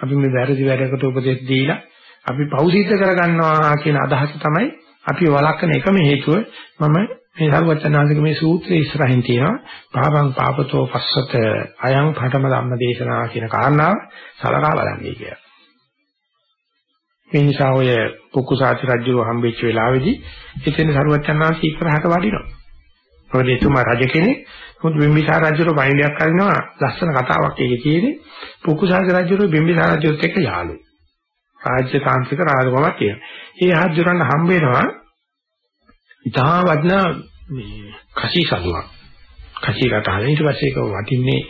අපි මේ වැරදි වැඩකට උපදෙස් දීලා අපි පෞසිද්ධ කරගන්නවා කියන අදහස තමයි අපි වළක්වන එකම හේතුව මම මේ සරුවචනාංශික මේ සූත්‍රයේ ඉස්සරහින් තියෙනවා පාපං පාපතෝ පස්සත අයං පඨම ධම්ම දේශනා කියන කාරණාව සලකා බලන්නේ කියලා. මේ නිසා ඔය පුකුසාති රජුව හම්බෙච්ච වෙලාවේදී එතන සරුවචනාංශ ඉස්සරහට වඩිනවා. මොකද එතුමා රජ කෙනෙක් මොකද බිම්බිසාර රජුට වයින්ඩයක් කරනවා ලස්සන කතාවක් ඒකේ තියෙන්නේ පුකුසාති රජුට බිම්බිසාර රජුත් එක්ක යාළුවෝ. රාජ්‍ය තාන්ත්‍රික රාජකමක් තියෙනවා. ඒ හජුරන් හම්බ වෙනවා ඉතා වටිනා මේ කසී සලුවක්. කසී කතාව ඊට පස්සේ ඒක වටින්නේ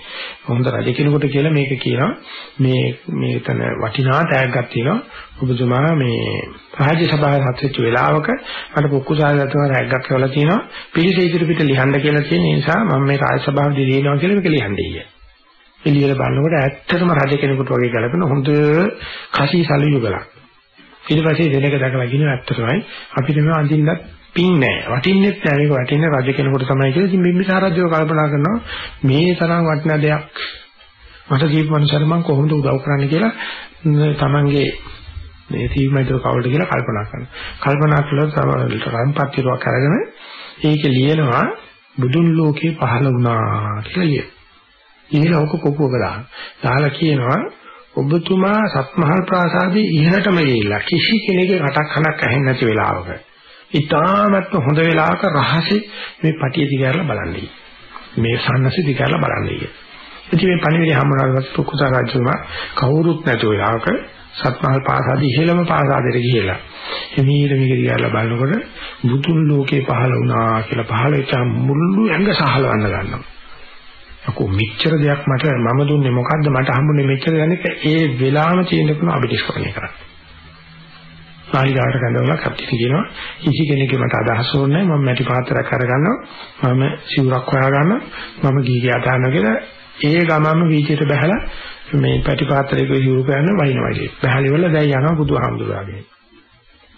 හොඳ රජ කෙනෙකුට කියලා මේක කියනවා. මේ මේතන වටිනා තෑග්ගක් තියෙනවා. ඔබතුමා මේ රාජ්‍ය සභාවේ හත්වෙච්ච වෙලාවක මට පුක්කුසාරයතුම රැග්ගක් කරලා තියෙනවා. පිළිසෙ ඉදිරි පිට ලියන්න කියලා තියෙන නිසා මම මේ රාජ්‍ය සභාවේදී ලියනවා කියලා මේක ලියන්නේ ඊය. එළියට බලනකොට ඇත්තටම රජ කෙනෙකුට වගේ ගලපන හොඳ කසී සලු යුගලක්. ඊට පස්සේ දෙලක දැකලා කියනවා ඇත්තටමයි. අපිට මේ අඳින්නත් පින් නෑ වටින්නෙත් නෑ මේක වටින්නේ රජ කෙනෙකුට තමයි කියලා ඉතින් බිම්බිසාර රජුව කල්පනා කරනවා මේ තරම් වටිනා දෙයක් මට දීපු මනුස්සයර මම කොහොමද උදව් කරන්න කියලා තමන්ගේ මේ සීමයිතර කවුලට කියලා කල්පනා කරනවා කල්පනා කළා රන්පත්තිරුවක් අරගෙන ඒක ලියනවා බුදුන් ලෝකේ පහළ වුණා කියලා ලියන. ඊළඟ කොපුවක දාන. දාලා කියනවා ඔබතුමා සත්මහල් ප්‍රාසාදයේ ඉහළටම ගිහිල්ලා කිසි කෙනෙකුගේ කටක් හනක් ඇහෙන්නේ නැති වෙලාවක ඉතාමත්ම හොඳ වෙලාවක රහසේ මේ පටිය දිගහැරලා බලන්නේ. මේ සන්නසි දිගහැරලා බලන්නේ. ඉතින් මේ පණිවිඩය හම්බුනාට පුකුසා රජුමා කවුරුත් නැතුව වෙලාවක සත්මහල් පාසාද ඉහෙළම පාසාදෙට ගිහිලා එමීර මේක දිහාලා බලනකොට බුදුන් ලෝකේ පහළ වුණා කියලා පහළ වෙච්ච මුළු ඇඟ සහලවන්න ගන්නවා. අකෝ මෙච්චර දෙයක් මට මම දුන්නේ මොකද්ද මට හම්බුනේ මෙච්චර යන්නේ ඒ වෙලාවම තියෙන කෙනා අභිනිෂ්ක්‍රමණය කරන්නේ. සාහිදාට ගඳවලා කප්පිට කියනවා. කිසි කෙනෙක්ගේ මට අදහස් ඕනේ මම මැටි පාත්‍රයක් අරගන්නවා. මම සිවුරක් හොයාගන්නවා. මම ගීගේ අදහනවා කියලා ඒ ගමම වීචයට බහැලා මේ පැටි පාත්‍රයක සිවුරු කරන වයින් වගේ. බහැලි වල දැන් යනවා බුදුහාමුදුරුවගේ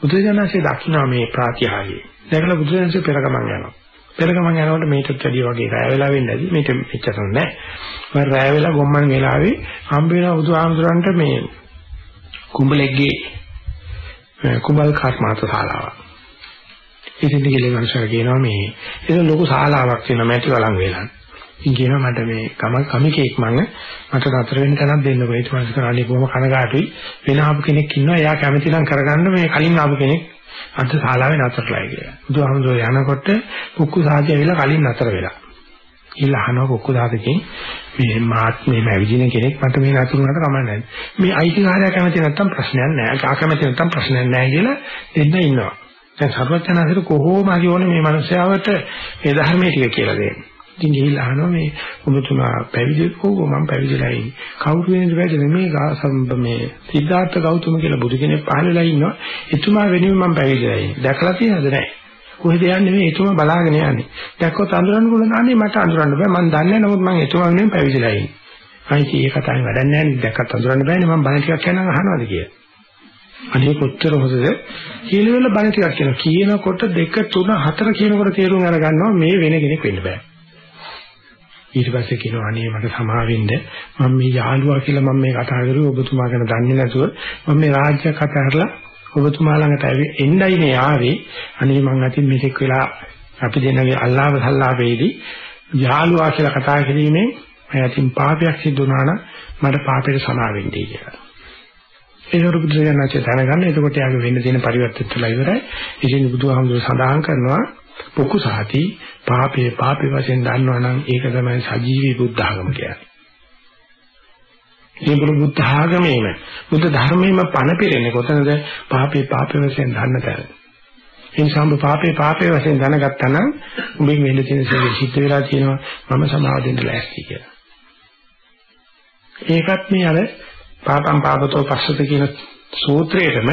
බුදුජානසයේ දක්ිනා මේ ප්‍රාතිහාර්යය දැකලා බුදුජානසයේ පෙරගමන් යනවා. පෙරගමන් යනකොට මේකට වැඩි වගේ රැය වෙලා වෙන්නේ නැති. මේක මෙච්චර නෑ මම රැය වෙලා ගොම්මන් වෙලාවේ හම්බ වෙන බුදුහාමුදුරන්ට මේ කුඹලෙක්ගේ කුඹල් කර්මාත ශාලාවක්. ඉතින් දිගිලේ මනුස්සයා කියනවා මේ ඒක ලොකු ශාලාවක් වෙන මැටි වළං වේලන්. ඉතින් කියනවා මට මේ කම කමිකේක් මං මට නතර වෙන්න තැනක් දෙන්නකෝ. ඊට පස්සේ කරන්නේ කොහොම කනගාටුයි වෙන ආපු කෙනෙක් ඉන්නවා. එයා කැමති නම් කරගන්න මේ කලින් ආපු කෙනෙක් අද ශාලාවේ නතරලා කියලා. බුදුහාමුදුරුවෝ යනකොට කුක්කු සාජය ඇවිල්ලා කලින් නතර වෙලා. ඊළඟ අහනවා කුක්කු සාජකෙන් මේ මාත් මේ මැවිදින කෙනෙක් මට මේ නතුරුනට කමක් නැහැ. මේ අයිතිකාරයා කැමති නැත්තම් ප්‍රශ්නයක් නැහැ. කා කැමති නැත්තම් ප්‍රශ්නයක් නැහැ කියලා දෙන්න ඉන්නවා. දැන් සර්වඥාන්සේට කොහොම හරි ඕනේ මේ මනුස්සයාවට මේ ධර්මයේ ටික කියලා දෙන්න. ඉතින් ගිහිල්ලා අහනවා මේ ඔබතුමා පැවිදි කෝකෝ මම පැවිදිලා ඉන්නේ. කවුරු වෙනද වැඩ මේ ගාසම්බ මේ සිද්ධාර්ථ ගෞතම කියලා බුදු කෙනෙක් පහළ වෙලා ඉන්නවා. එතුමා වෙනුවෙන් මම පැවිදිලා ඉන්නේ. දැකලා තියෙනවද නැහැ? කොහෙද යන්නේ මේ එතුමා බලාගෙන යන්නේ. දැක්කොත් අඳුරන්න පුළුවන් අනේ මට අඳුරන්න බෑ. මම දන්නේ නැහැ. නමුත් මම එතුමා වෙනුවෙන් පැවිදිලා ඉන්නේ. අයිති ඒ කතාවේ වැඩක් නැහැ නේ. දැක්කත් අඳුරන්න බෑනේ. මම බණ ටිකක් කියනනම් අහනවාද කියලා. අනේ කොච්චර හොඳද කියලා වෙල බණ ටිකක් කියනවා. කියනකොට දෙක තුන හතර කියනකොට තේරුම් අරගන්නවා මේ වෙන කෙනෙක් වෙන්න බෑ. ඊට පස්සේ කියනවා අනේ මට සමාවෙන්න මම මේ යාළුවා කියලා මම මේ කතා කරුවේ ඔබතුමා ගැන දන්නේ නැතුව මම මේ රාජ්‍ය කතා කරලා ඔබතුමා ළඟට එන්නයි මේ ආවේ අනේ මං අතින් මෙතෙක් වෙලා අපි දෙන්නගේ අල්ලාහ් සල්ලාපේදී යාළුවා කියලා කතා කිරීමෙන් මම අතින් පාපයක් සිදු වුණා නම් මට පාපයට සමා වෙන්නයි කියලා. ඒක බුදුසසුනාචේ දැනගන්න එතකොට යාගේ වෙන්න තියෙන පරිවර්තන තුළ ඉවරයි. ඉතින් බුදුහාමුදුර සඳහන් කරනවා පුකුසහති පාපේ පාපේ වශයෙන් දන්නවා නම් ඒක තමයි සජීවී බුද්ධ ආගම කියන්නේ. මේ බුද්ධ ආගමේම බුද්ධ ධර්මයේම පණ පිරෙන්නේ කොතනද පාපේ පාපේ වශයෙන් දන්න තැන. ඒ නිසා ඔබ පාපේ පාපේ වශයෙන් දැනගත්තා නම් ඔබෙන් වෙන්න තියෙන සිද්ධ සිද්ධ වෙලා තියෙනවා මම සමාව දෙන්න ලෑස්ති කියලා. ඒකත් මේ අර පාපම් පාපතෝ පස්සත කියන සූත්‍රයේම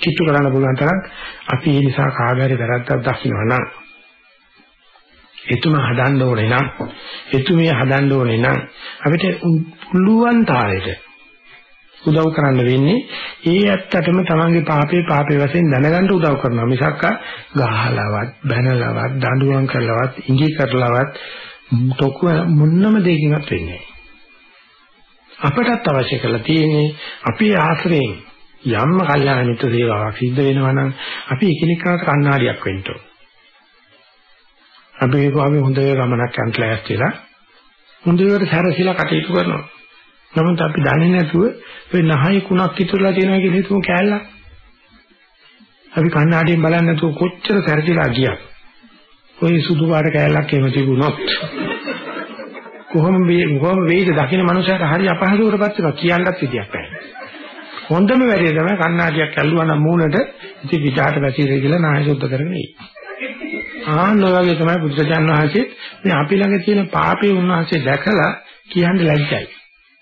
කිට්ටු කරන්න පුළුවන් තරම් අපි ඒ නිසා කාගාරි වැරද්දක් දකින්න නම් එතුමා හදන්න ඕනේ නම් එතුමිය හදන්න ඕනේ නම් අපිට පුළුවන් තාලෙට උදව් කරන්න වෙන්නේ ඒ ඇත්තටම තමන්ගේ පාපේ පාපේ වශයෙන් දැනගන්න උදව් කරනවා මිසක් ගහලවත් බැනලවත් දඬුවම් කරලවත් ඉඟි කරලවත් තොකු මොන්නම දෙයකින්වත් වෙන්නේ අපටත් අවශ්‍ය කරලා තියෙන්නේ අපේ ආශ්‍රයෙන් යම්ම කල්යාණ මිත්‍ර සේවාවක් සිද්ධ වෙනවා නම් අපි එකිනෙකාට කණ්ණාඩියක් වෙන්න ඕන. අපි අපි හොඳ ගමනක් යන්න ලෑස්තිලා හොඳට සැරසිලා කටයුතු කරනවා. නමුත් අපි දන්නේ නැතුව ඔය නහයි කුණක් ඉතුරුලා තියෙනවා කියලා හිතමු කෑල්ලක්. අපි කණ්ණාඩියෙන් බලන්නේ නැතුව කොච්චර සැරසිලා ගියත් ඔය සුදු පාට කෑල්ලක් එහෙම තිබුණොත් කොහොම මේ කොහොම වෙයිද දකින්න මනුස්සයාට හරි අපහසුවකටපත් වෙනවා කියන්නත් විදියක් නැහැ. හොඳම වැඩේ තමයි කණ්ණාඩියක් ඇල්ලුවා නම් මූණට ඉතින් පිටාට වැසිරේ කියලා නාය සුද්ධ කරගෙන ඉයි. ආන්න වගේ තමයි බුදුසජාන් වහන්සේ මේ අපි ළඟ තියෙන පාපේ උන්වහන්සේ දැකලා කියන්න ලැජ්ජයි.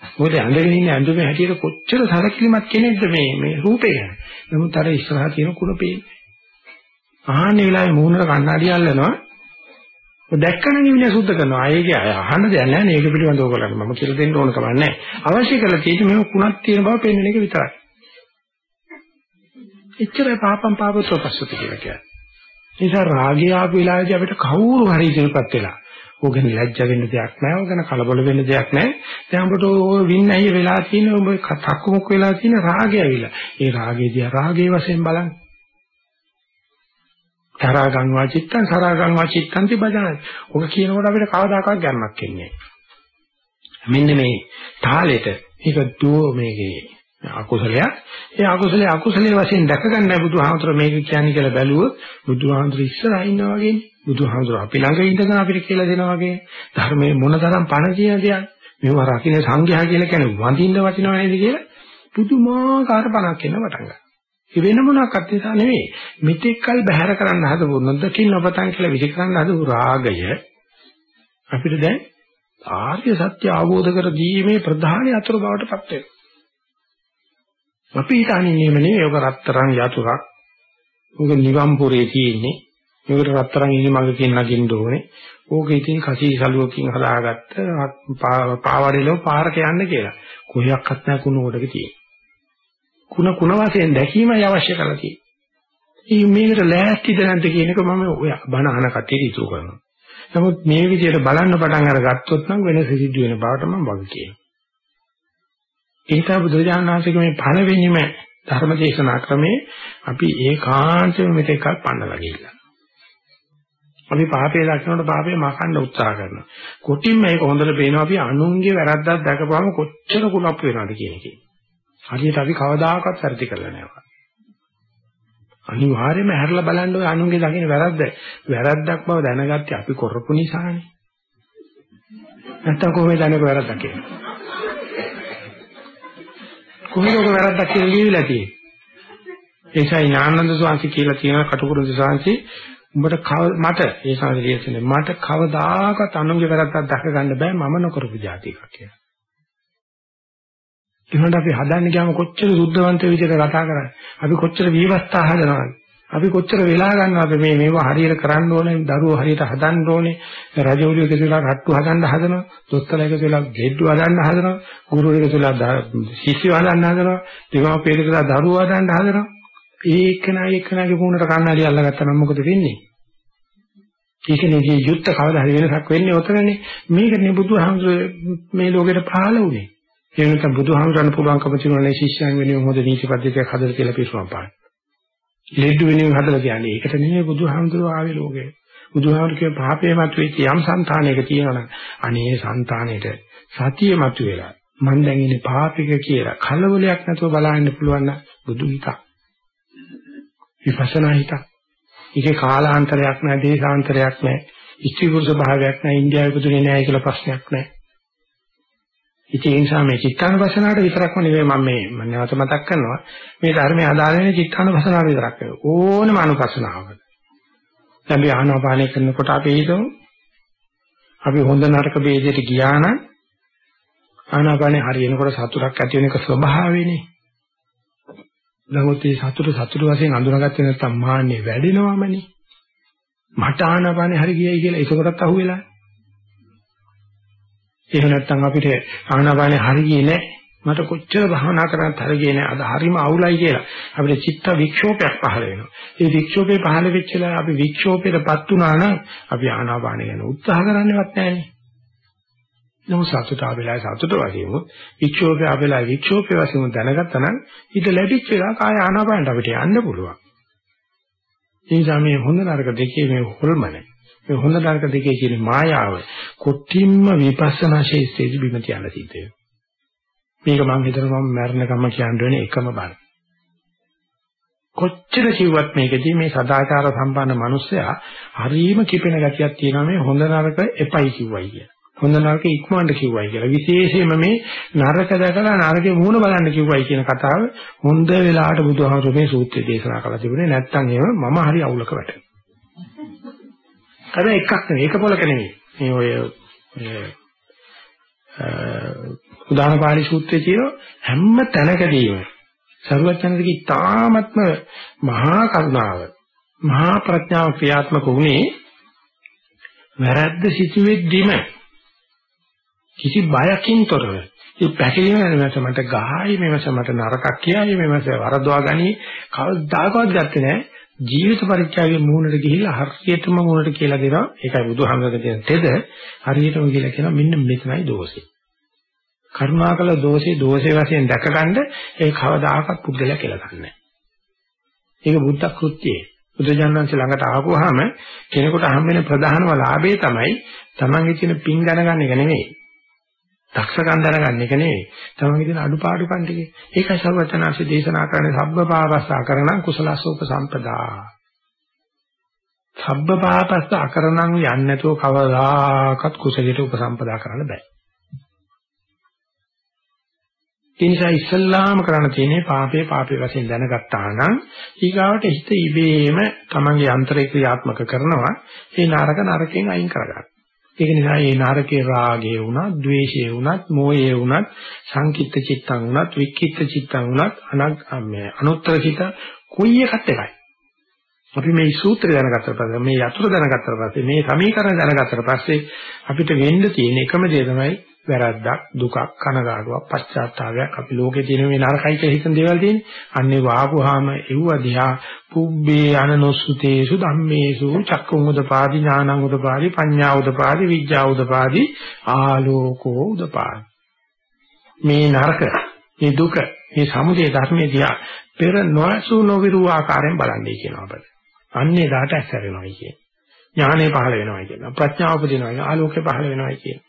මොකද ඇඳගෙන ඉන්න ඇඳුමේ හැටියට කොච්චර සරකිලිමත් කෙනෙක්ද මේ මේ රූපේ ගැන. නමුත් අර ඉස්සරහා තියෙන කුණ පේන්නේ. ආහනේ වෙලාවේ මූණට කණ්ණාඩිය අල්ලනවා ඔය දැක්කම නිවිල සුද්ධ කරනවා. ආයේ අහන්න දෙයක් නැහැ නේ. ඒක පිළිබඳව ඔයගොල්ලන්ට මම කියලා දෙන්න ඕන කමක් නැහැ. අවශ්‍ය කරලා තියෙන්නේ මේ කුණක් තියෙන බව පෙන්වන එක විතරයි. එච්චර පාපම් පාපතෝ පස්සට කියලා කියන්නේ. නිසා රාගය ආපු වෙලාවේදී අපිට කවුරු හරි ඉතිරිපත් වෙලා ඕකෙන් ලැජ්ජ වෙන්න දෙයක් නැහැ. ඕකන කලබල වෙන්න දෙයක් නැහැ. දැන් අපිට ඔය වින්න ඇයි වෙලා තියෙන ඔබ තක්කමුක් වෙලා තියෙන රාගය ඇවිල්ලා. ඒ රාගයේදී රාගයේ වශයෙන් බලන්න. තරාගං වාචිත්තං සරාගං වාචිත්තං තිබජනයි. ඔක කියනකොට අපිට කවදාකවත් ගැම්මක් එන්නේ මෙන්න මේ තාලෙට මේක දුව මේකේ අකුසලයක්. ඒ අකුසලයේ අකුසලයේ වශයෙන් දැක ගන්නයි බුදුහාමතුර මේක කියන්නේ කියලා බැලුවොත් බුදුහාමතුර ඉස්සරහා ඉන්නා වගේ බුදුහාමතුර අපි ළඟ ඉඳගෙන අපිට කියලා දෙනවා වගේ ධර්මයේ මොනතරම් පණ කියන දෙයක්. මේව රකින්න සංඝයා කියලා කියන්නේ වඳින්න වටිනව නේද කියලා පුදුමාකාර පණක් එන්න පටන් ගන්නවා. ඒ වෙන මොනක්වත් නිසා නෙවෙයි. මෙතෙක්කල් බැහැර කරන්න හදපු නොදකින් නොපතන් කියලා විසි කරන්න හදපු රාගය අපිට දැන් ආර්ය සත්‍ය අවබෝධ කර දීමේ ප්‍රධාන අතුරු බවට පත් වෙනවා. අපි හිතන්නේ නෙමෙයි ඔක රත්තරන් යතුරක්. ඔක නිවම්පුරේ තියෙන්නේ. මේකට රත්තරන් ඉනි මගකින් නගින්න ඕනේ. ඕක ඉතින් කසී සලුවකින් හදාගත්ත පාවඩේලෝ පාරක යන්න කියලා. කොහයක්වත් නැහැ කුණු කොටක තියෙන්නේ. කුණ කුණ වශයෙන් දැකීමයි අවශ්‍ය කරලා තියෙන්නේ. ඉතින් මේකට ලෑස්තිද නැද්ද කියන එක මම ඔය බණ අහන කටියට ඉතුරු කරනවා. නමුත් මේ විදිහට බලන්න පටන් අරගත්තොත් නම් වෙනස සිද්ධ වෙන බවට මම වග කියනවා. ඒක බුදුරජාණන් වහන්සේගේ මේ පළවෙනිම ධර්මදේශනා ක්‍රමේ අපි ඒකාන්තයෙන් මෙතෙක් පන්නලා ගිහිල්ලා. අපි පාපේ දක්නකොට පාපේ මකන්න උත්සාහ කරනවා. කොටින්ම ඒක හොඳට පේනවා අපි අනුන්ගේ වැරද්දක් දැකපුවම කොච්චර කුණක් වෙනවද කියන එකේ. හරියට අපි කවදාකවත් වැරදි කරලා නැහැ. අනිවාර්යයෙන්ම හැරලා බලන්න ඔය අනුන්ගේ දකින්න වැරද්ද. වැරද්දක් බව දැනගත්තේ අපි කරපු නිසානේ. නැත්තම් කොහොමද දැනක වැරද්දක් කියන්නේ? කොහොමද ඔක වැරද්දක් කියලා ලියවිලා තියෙන්නේ? ඒසයි ඥානන්ද සාංශි කියලා තියෙන කටුකුරුන් සාංශි උඹට මට ඒ සාංශිය කියන්නේ මට කවදාකවත් අනුන්ගේ වැරද්දක් දැක ගන්න බෑ මම නොකරපු જાති එකක් කියලා. ඒකට අපි හදන්න ගියාම කොච්චර සුද්ධවන්ත විදිහට කතා කරන්නේ. අපි කොච්චර විවස්ථා හදනවද? අපි කොච්චර වෙලා ගන්නවද මේ මේවා හරියට කරන්න ඕනේ, දරුවෝ හරියට හදන්න ඕනේ, රජවරු එකතු වෙලා රට්ටු හදන්න හදනවා, දොස්තර එකතු වෙලා ගෙඩ්ඩු හදන්න හදනවා, ගුරු එකතු වෙලා ශිෂ්‍ය හදන්න හදනවා, දෙමාපිය එකතු වෙලා දරුවෝ හදන්න හදනවා. ඒකනා ඒකනාගේ වුණට කන්නඩි අල්ලගත්තා නම් මොකද වෙන්නේ? ඒකනේ යුද්ධ කවදා හරි වෙනසක් වෙන්නේ ඔතනනේ. මේකනේ බුදුහාමුදුර මේ ලෝකෙට පහළ වුණේ. ඒ වෙනකම් බුදුහාමුදුරන් පුළුවන්කම තිබුණනේ ශිෂ්‍යයන් වෙනුවෙන් හොඳ නීති පද්ධතියක් හදලා කියලා පිටුවම් පාන. ලෙඩ වෙනුවෙන් හදලා කියන්නේ ඒකට නෙමෙයි බුදුහාමුදුරෝ ආවේ ලෝකෙට. බුදුහාමුදුරේ පාපේ මතුවෙච්ච යම් సంతානයක තියෙනවනම් අනේ సంతානෙට සතිය මතුවෙලා මම දැන් ඉන්නේ පාපික කියලා කලබලයක් නැතුව බලන්න පුළුවන් නම් බුදු හිතක්. විපස්සනා හිතක්. ඒකේ කාලාන්තරයක් නැහැ, දේශාන්තරයක් නැහැ. ඉච්ඡි පුරුෂ භාවයක් නැහැ, ඉන්දියාවේ පුදුනේ නැහැ කියලා ප්‍රශ්නයක් නැහැ. ඉතින් ඒ නිසා මේ චිත්තානුපස්සනාවට විතරක්ම නෙවෙයි මම මේ මම නැවත මතක් කරනවා මේ ධර්මයේ අදාළ වෙන චිත්තානුපස්සනාවට විතරක් නෙවෙයි ඕනම අනුපස්සනාවකට. දැන් මේ ආනාපානය කරනකොට අපි හිතමු අපි හොඳ නරක ભેදයට ගියා නම් ආනාපානේ හරියනකොට සතුටක් ඇති වෙන එක ස්වභාවයනේ. නමුත් මේ සතුට සතුට වශයෙන් අඳුනගත්තේ නැත්නම් මාන්නේ වැඩෙනවමනේ. මට ආනාපානේ හරි ගියයි කියලා ඒකකටත් අහුවෙලා. එහෙම නැත්නම් අපිට ආනාපානේ හරියන්නේ නැහැ. මට කොච්චර භාවනා කරත් හරියන්නේ නැහැ. අද හරිම අවුලයි කියලා. අපිට චිත්ත වික්ෂෝපයක් පහළ වෙනවා. ඒ වික්ෂෝපේ පහළ වෙච්ච වෙලාව අපි වික්ෂෝපයටපත් වුණා නම් අපි ආනාපාන ගැන උත්සාහ කරන්නේවත් නැහැනේ. නමුත් සතුට ආවෙලා සතුට වශයෙන් වික්ෂෝපය ආවෙලා වික්ෂෝපය වශයෙන් දැනගත්තා නම් ඊට ලැබිච්ච එක කාය ආනාපානට අපිට යන්න පුළුවන්. ඒ නිසා මේ හොඳ නරක දෙකේ මේ හොල්මනේ මේ හොඳ නරක දෙකේ කියන මායාව කොටින්ම විපස්සනා ශේෂ්ත්‍රයේ බිම තියන්න සිද්ධ වෙනවා. මේක මම හිතනවා මම මරණකම කියන්න වෙන එකම බණ. කොච්චර කිව්වත් මේකදී මේ සදාචාර සම්පන්න මිනිස්සයා හරීම කිපෙන ගතියක් තියෙනවා මේ හොඳ නරක එපයි කිව්වයි කිය. හොඳ නරක ඉක්මවන්න කිව්වයි කියලා. විශේෂයෙන්ම මේ නරක දැකලා නරකේ මුහුණ බලන්න කිව්වයි කියන කතාව හොඳ වෙලාවට බුදුහාමුදුරුවෝ මේ සූත්‍රය දේශනා කළා තිබුණේ නැත්තම් එහෙම මම හරි අවුලක වැටෙනවා. හැබැයි එකක් නෙවෙයි ඒක පොලක නෙවෙයි. මේ ඔය උදාන පාළි සූත්‍රයේ තියෙන හැම තැනකදීම සරුවචනදිගේ තාමත්ම මහා කරුණාව මහා ප්‍රඥාව ක්‍රියාත්මක වුණේ වැරද්ද සිටුවෙද්දිම කිසි බයකින් තොරව මේ පැකිලීම නැමස මට ගහයි මේවස මට නරකක් කියයි මේවස වරදවා ගනි කවදාකවත් ගත්තේ නැහැ ජීවිත පරිත්‍යාගයේ මූණට ගිහිල්ලා හරියටම මූණට කියලා දෙනවා ඒකයි බුදුහාමරගේ තියෙන තෙද හරියටම කියලා කියනවා මෙන්න මෙතනයි දෝෂේ කරුණාකල දෝෂේ දෝෂේ වශයෙන් දැකගන්න ඒ කවදාකවත් පුද්ගලයා කියලා ගන්නෑ. ඒක බුද්ධ කෘත්‍යය. බුදුජානනාංශ ළඟට ආවොහම කෙනෙකුට හම් වෙන ප්‍රධානම ලාභය තමයි තමන්ගේ තියෙන පින් දැනගන්න එක නෙමෙයි. දක්ෂකම් දැනගන්න එක නෙමෙයි. තමන්ගේ තියෙන අඩුපාඩුකම් ටික. ඒකයි සර්වචනාංශ දේශනා කරන්නේ සබ්බ පාවස්සා කරණං කුසලසෝප සම්පදා. සබ්බ පාපස්ස අකරණං යන්නේ නැතුව කවදාකවත් කුසලයට උපසම්පදා කරන්න බෑ. ඒ නිසා ඉස්සල්ලාම කරන්න තියෙන්නේ පාපේ පාපේ වශයෙන් දැනගත්තා නම් ඊගාවට හිත ඉබේම තමන්ගේ අන්තරේ ක්‍රියාත්මක කරනවා ඒ නරක නරකෙන් අයින් කරගන්න. ඒක නිසා මේ නරකේ රාගය වුණත්, ద్వේෂය වුණත්, මෝහය වුණත්, සංකිට්ත චිත්තං වුණත්, වික්කිට්ත චිත්තං වුණත්, අනුත්තර චිත්ත කොයි එකත් එකයි. අපි මේ සූත්‍රය දැනගත්තට පස්සේ මේ යතුරු දැනගත්තට පස්සේ මේ සමීකරණ දැනගත්තට පස්සේ අපිට වෙන්න තියෙන එකම දේ තමයි වැරද්දක් දුකක් කනගාටුවක් පශ්චාත්තාවයක් අපි ලෝකේ තියෙන මේ නරකයි කියලා හිතන දේවල් තියෙන්නේ. අන්නේ වාපුවාම එව්ව දිහා පුබ්බේ අනනොසුතේසු ධම්මේසු චක්කුම් උදපාදි ඥානං උදපාදි පඤ්ඤා උදපාදි විඥා උදපාදි ආලෝකෝ උදපාදි. මේ නරක මේ දුක මේ සමුදය ධර්මයේ දිහා පෙර නොසු නොවිරු ආකාරයෙන් බලන්නේ කියනවා අපිට. අන්නේ දාට ඇස්සරෙනවා කියන්නේ. ඥානෙ පහළ වෙනවා කියනවා. ප්‍රඥාව උපදිනවා. ආලෝකය පහළ වෙනවා කියනවා.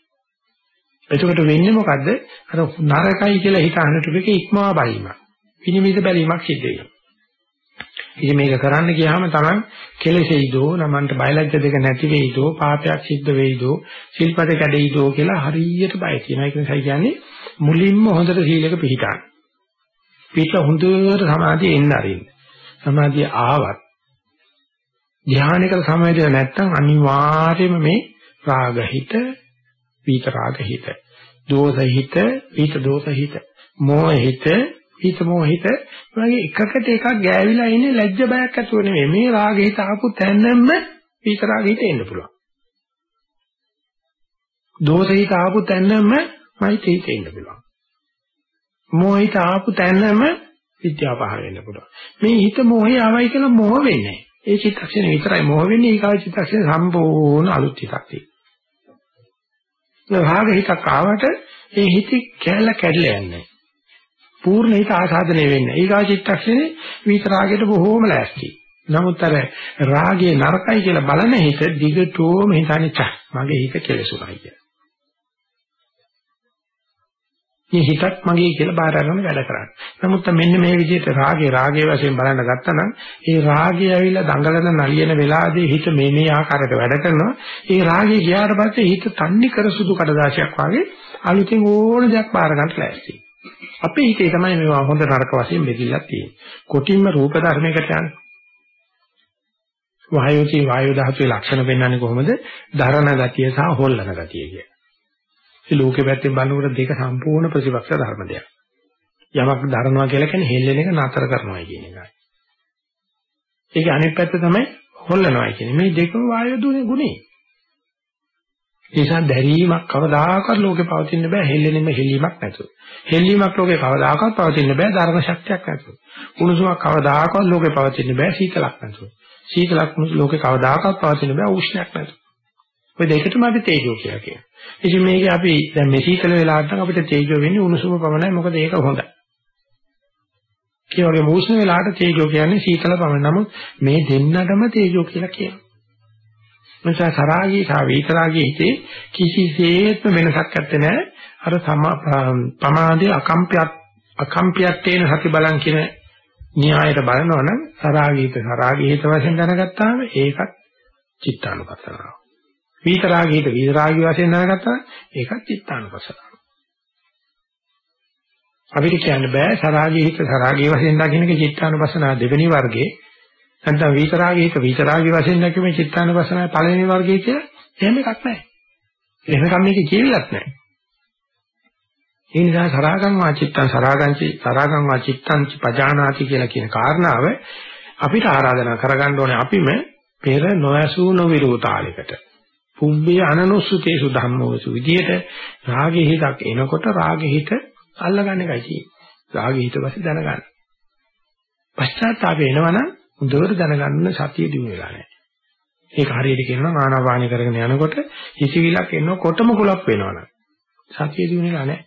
එතකොට වෙන්නේ මොකද්ද? අර නරකයි කියලා හිතන ටිකක ඉක්මවා බැලීමක්. විනිවිද බැලීමක් සිද්ධ වෙනවා. ඉතින් මේක කරන්න ගියාම තමයි කෙලෙසෙයිදෝ, නමන්ට බයලජ්‍ය දෙක නැති වෙයිදෝ, පාපයක් සිද්ධ වෙයිදෝ, සිල්පද කැඩෙයිදෝ කියලා හරියට බය තියෙනවා. ඒක නිසා කියන්නේ මුලින්ම හොඳට සීලක පිළිපදන්න. පිට හොඳට සමාධිය එන්න අරින්න. සමාධිය ආවත් ධානයකට සමාධිය නැත්තම් අනිවාර්යයෙන්ම මේ රාගහිත පීත රාග හිත. දෝෂ හිත, පීත දෝෂ හිත. මෝහ හිත, පීත මෝහ හිත. වගේ එකකට එකක් ගෑවිලා ඉන්නේ ලැජ්ජ බයක් ඇතුව නෙමෙයි. මේ රාග හිත ආපු තැනම පීත රාග හිත එන්න පුළුවන්. දෝෂ හිත ආපු තැනම මෛත්‍රී හිත එන්න පුළුවන්. මෝහ හිත ආපු තැනම විද්‍යාව පහළ වෙන්න පුළුවන්. මේ හිත මොහේ ආවයි කියලා මොහ වෙන්නේ. ඒ චිත්තක්ෂණය විතරයි මොහ වෙන්නේ ඊගාව චිත්තක්ෂණය සම්පූර්ණ අලුත් හිතක් තියෙනවා. රාග හිතක් ආවට ඒ හිත කැල්ල කැඩලා යන්නේ. පූර්ණ හිත ආසාදනය වෙන්නේ. ඊගා චිත්තක්ෂණේ විත රාගයට බොහෝම ලෑස්ති. නමුත් අර රාගයේ නරකයි කියලා බලන හිත දිගටම හිතන්නේ ච මගේ හිත කෙලසුණයි කියලා. මේ හිතක් මගේ කියලා බාර අරගෙන වැඩ කරන්නේ. නමුත් මෙන්න මේ විදිහට රාගේ රාගේ වශයෙන් බලන්න ගත්තනම් ඒ රාගය ඇවිල්ලා දඟලන නලියන වෙලාවේදී හිත මේ මේ ආකාරයට වැඩ කරනවා. ඒ රාගේ ගියාට පස්සේ හිත තන්නේ කර සුදු කඩදාසියක් වගේ අලුතෙන් ඕන දෙයක් බාර ගන්න ලෑස්ති. අපේ හිතේ තමයි මේවා හොඳ නරක වශයෙන් බෙදිලා තියෙන්නේ. කොටින්ම රූප ධර්මයකට යන්නේ. වායෝචී වායෝ ධාතුවේ ලක්ෂණ පෙන්වන්නේ කොහොමද? ධරණ ගතිය සහ හොල්ලන ගතිය කියන්නේ. ඒ ලෝකේ පැත්තෙන් බලනකොට දෙක සම්පූර්ණ ප්‍රතිපක්ෂ ධර්ම දෙයක්. යමක් දරනවා කියලා කියන්නේ හෙල්ලෙන එක නතර කරනවා කියන එකයි. ඒකේ අනිත් පැත්ත තමයි හොල්ලනවා කියන්නේ. මේ දෙකම වායු දුනේ ගුණේ. ඒ නිසා දැරීමක් කවදාකවත් ලෝකේ පවතින්න බෑ හෙල්ලෙනෙම හෙලීමක් නැතුව. හෙල්ලීමක් ලෝකේ කවදාකවත් පවතින්න බෑ ධර්ම ශක්තියක් නැතුව. උණුසුමක් කවදාකවත් ලෝකේ පවතින්න බෑ සීතලක් නැතුව. සීතලක් ලෝකේ කවදාකවත් පවතින්න බෑ උෂ්ණයක් නැතුව. ඔය දෙකටම අපි තේජෝ කියලා කියනවා. ඉතින් මේකේ අපි දැන් මේ සීතල වෙලාවට නම් අපිට තේජෝ වෙන්නේ උණුසුම පමණයි. මොකද ඒක හොඳයි. ඒ වගේ මූෂ්ණ වෙලාවට තේජෝ කියන්නේ සීතල පමණ. නමුත් මේ දෙන්නටම තේජෝ කියලා කියනවා. නිසා සරාගී සහ වීතරාගී හිතේ කිසිසේත්ම වෙනසක් නැත්තේ නෑ. අර පමාදයේ අකම්පියත් අකම්පියත්තේන සති බලන් කියන න්‍යායයට බලනවනම් සරාගීත සරාගීත වශයෙන් දැනගත්තාම ඒකත් චිත්තානුපස්සනාව. වීතරාගීත වීතරාගී වශයෙන් දැනගත්තා ඒකත් චිත්තානුපස්සනාව. අපිට කියන්න බෑ සරාගී හිත සරාගී වශයෙන් දකින්න එක චිත්තානුපස්සනාව දෙවෙනි වර්ගයේ නැත්නම් වීතරාගී හිත වීතරාගී වශයෙන් දැකීමේ චිත්තානුපස්සනාව පළවෙනි වර්ගයේ කියලා එහෙම එකක් නැහැ. එහෙම මේක කියවිලක් නැහැ. ඒ නිසා සරාගං වාචිත්තං සරාගංචි සරාගං වාචිත්තං පජානාති කියලා කියන කාරණාව අපිට ආරාධනා කරගන්න ඕනේ අපිම පෙර නොඇසූ නොවිරෝතාලයකට පුබ්බේ අනනුස්සතේසු ධම්මෝසු විදියට රාගේ හිතක් එනකොට රාගේ හිත අල්ලගන්න එකයි තියෙන්නේ. රාගේ හිත පස්සේ දැනගන්න. පශ්චාත්තාපය එනවනම් හොඳට දැනගන්න සතිය දිනු වෙලා නැහැ. ඒක හරියට කියනවා ආනාපානය කරගෙන යනකොට හිසිවිලක් එනකොටම කුලප් වෙනවනම් සතිය දිනු වෙලා නැහැ.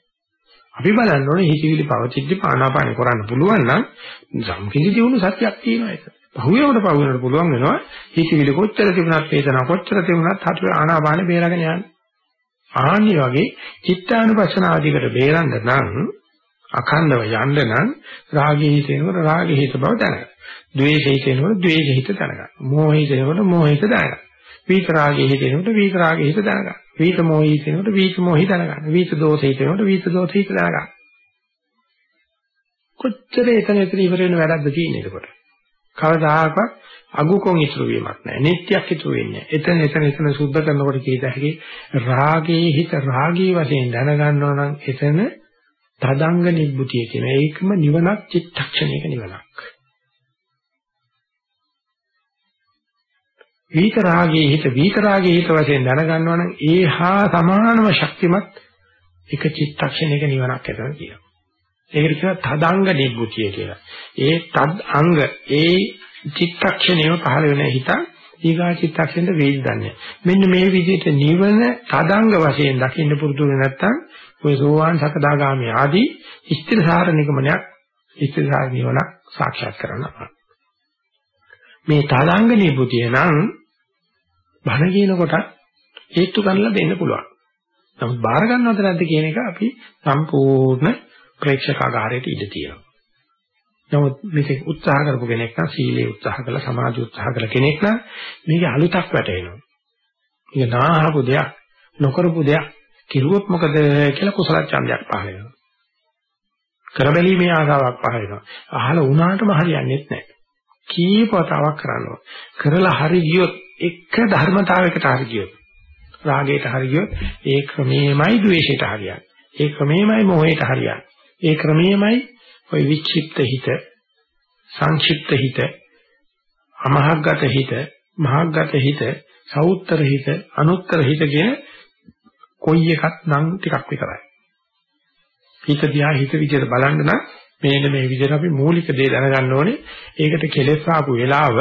අපි බලන්න ඕනේ හිසිවිලි පවතිද්දි ආනාපානය කරන්න පුළුවන් නම් සම්පිලි දිනු සතියක් තියෙනවා ඒක. පහුවෙනකොට පහුවෙනකොට පුළුවන් වෙනවා හිතවිලි කොච්චර තිබුණත් වේදනාව කොච්චර තිබුණත් හතු ආනාපානෙ බේරගෙන යන්න. ආනි වගේ චිත්තානුපස්සන ආදිකට බේරන්න නම් අඛණ්ඩව යන්න නම් රාගයේ හිතේනකොට රාගයේ හිත බව දැනගන්න. ද්වේෂයේ හිතේනකොට ද්වේෂයේ හිත දැනගන්න. මෝහයේ හිතේනකොට මෝහයේ හිත දැනගන්න. වීත රාගයේ හිතේනකොට වීත රාගයේ හිත දැනගන්න. වීත මෝහයේ හිතේනකොට වීත මෝහය දැනගන්න. වීත දෝෂයේ හිතේනකොට වීත දෝෂයේ හිත දැනගන්න. කොච්චර එතන එතන ඉවර වෙන වැඩක්ද තියෙන්නේ එතකොට. කවදාකවත් අගුකොන් ඉතුරු වීමක් නැහැ. නිට්ටයක් ඉතුරු වෙන්නේ නැහැ. එතන එතන එතන සුද්ධ කරනකොට කීත හැකි රාගයේ හිත රාගී වශයෙන් දැනගන්නවා නම් එතන තදංග නිබ්බුතිය කියන ඒකම නිවනක් චිත්තක්ෂණයක නිවනක්. විත රාගයේ හිත විත රාගයේ හිත වශයෙන් දැනගන්නවා නම් ඒහා සමානම ශක්තිමත් එක චිත්තක්ෂණයක නිවනක් එතන කියනවා. ඒකට කියනවා තදංග නිබ්බුතිය කියලා. ඒ තද් අංග ඒ චිත්තක්ෂණයම පහළ වෙන හිත ඊගා චිත්තක්ෂණයට වේද දන්නේ. මෙන්න මේ විදිහට නිවන තදංග වශයෙන් දකින්න පුරුදු වෙ නැත්නම් ඔය සෝවාන් සකදාගාමී ආදී ස්ථිරසාර නිගමනයක් ස්ථිරසාර නිවනක් සාක්ෂාත් කරගන්නවා. මේ තදංග නිබ්බුතිය නම් බණ කියනකොට හේතු ගන්නලා දෙන්න පුළුවන්. නමුත් බාර ගන්නවද නැද්ද කියන එක අපි සම්පූර්ණ ප්‍රේක්ෂකාගාරයට ඉඳ තියෙනවා. නමුත් මේක උත්සාහ කරපු කෙනෙක් නම් සීලේ උත්සාහ කළා සමාධි උත්සාහ කළ කෙනෙක් නම් මේක අලුතක් වැටෙනවා. මේක නාහපු දෙයක් නොකරපු දෙයක් කිරුවොත් මොකද කියලා කුසල ඡන්දයක් පහළ වෙනවා. කරබැලීමේ ආසාවක් පහළ වෙනවා. අහලා වුණාටම හරියන්නේ නැහැ. කීපවතාවක් කරනවා. කරලා හරි ගියොත් එක ධර්මතාවයකට හරි ගියොත් රාගයට හරි ගියොත් ඒ ක්‍රමෙමයි ද්වේෂයට හරියන්නේ. ඒ ක්‍රමෙමයි මොහයට හරියන්නේ. ඒ ක්‍රමයේමයි ওই වික්ෂිප්ත හිත, සංක්ෂිප්ත හිත, අමහග්ගත හිත, මහග්ගත හිත, සවුත්තර හිත, අනුත්තර හිත කියන කොයි එකක් නම් ටිකක් විතරයි. හිත දිහා හිත විදිහට බලන්න නම් මේන මේ විදිහට අපි මූලික දේ දැනගන්න ඕනේ. ඒකට කෙලෙස් ආපු වෙලාව